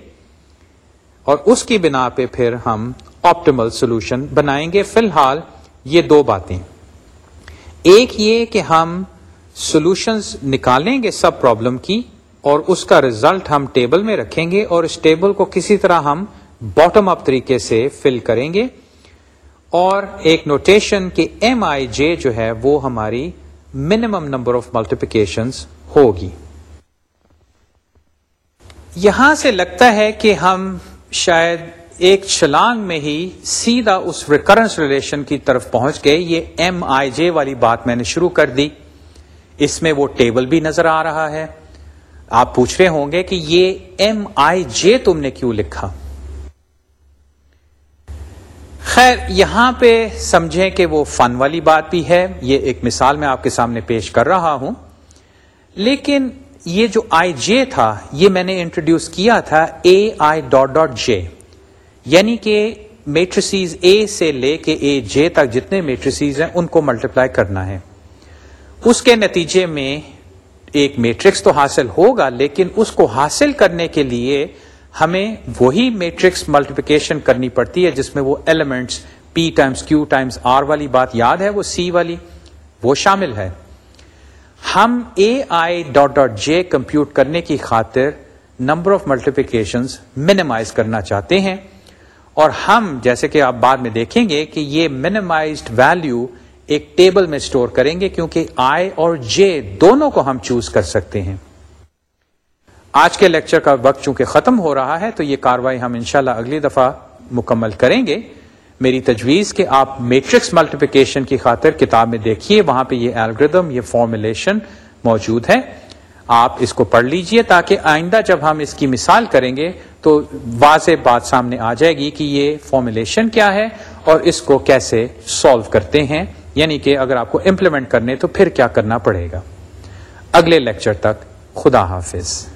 اور اس کی بنا پہ پھر ہم optimal solution بنائیں گے۔ فی الحال یہ دو باتیں۔ ایک یہ کہ ہم سولوشنز نکالیں گے سب پرابلم کی۔ اور اس کا ریزلٹ ہم ٹیبل میں رکھیں گے اور اس ٹیبل کو کسی طرح ہم باٹم اپ طریقے سے فل کریں گے اور ایک نوٹیشن کہ ایم آئی جے جو ہے وہ ہماری منیمم نمبر آف ملٹیپیکیشن ہوگی۔ یہاں سے لگتا ہے کہ ہم شاید ایک چھلانگ میں ہی سیدھا اس ریکرنس ریلیشن کی طرف پہنچ گئے۔ یہ ایم آئی جے والی بات میں نے شروع کر دی۔ اس میں وہ ٹیبل بھی نظر آ رہا ہے۔ آپ پوچھ رہے ہوں گے کہ یہ ایم آئی جے تم نے کیوں لکھا؟ خیر، یہاں پہ سمجھیں کہ وہ فن والی بات بھی ہے، یہ ایک مثال میں آپ کے سامنے پیش کر رہا ہوں۔ لیکن یہ جو آئی جے تھا، یہ میں نے انٹروڈیوس کیا تھا اے آئی ڈاٹ ڈاٹ جے یعنی کہ میٹریسیز اے سے لے کے اے جے تک جتنے میٹریسیز ہیں، ان کو ملٹیپلائی کرنا ہے۔ اس کے نتیجے میں ایک میٹرکس تو حاصل ہوگا، لیکن اس کو حاصل کرنے کے لیے ہمیں وہی میٹرکس ملٹیپلیکیشن کرنی پڑتی ہے، جس میں وہ elements p times q times r والی بات یاد ہے، وہ سی والی، وہ شامل ہے۔ ہم A I dot dot J compute کرنے کی خاطر نمبر آف ملٹیپلیکیشن منیمائز کرنا چاہتے ہیں۔ اور ہم، جیسے کہ آپ بعد میں دیکھیں گے کہ یہ منیمائزڈ ویلو ایک ٹیبل میں اسٹور کریں گے کیونکہ آئی اور جے دونوں کو ہم چوز کر سکتے ہیں۔ آج کے لیکچر کا وقت چونکہ ختم ہو رہا ہے تو یہ کاروائی ہم انشاءاللہ اگلی دفعہ مکمل کریں گے۔ میری تجویز کہ آپ میٹرکس ملٹیپلیکیشن کی خاطر کتاب میں دیکھیے، وہاں پہ یہ الگریدم یہ فارمولیشن موجود ہے۔ آپ اس کو پڑھ لیجیے تاکہ آئندہ جب ہم اس کی مثال کریں گے تو واضح بات سامنے آ جائے گی کہ یہ فارمولیشن کیا ہے اور اس کو کیسے سالو کرتے ہیں۔ یعنی کہ اگر آپ کو امپلیمنٹ کرنے تو پھر کیا کرنا پڑے گا؟ اگلے لیکچر تک خدا حافظ۔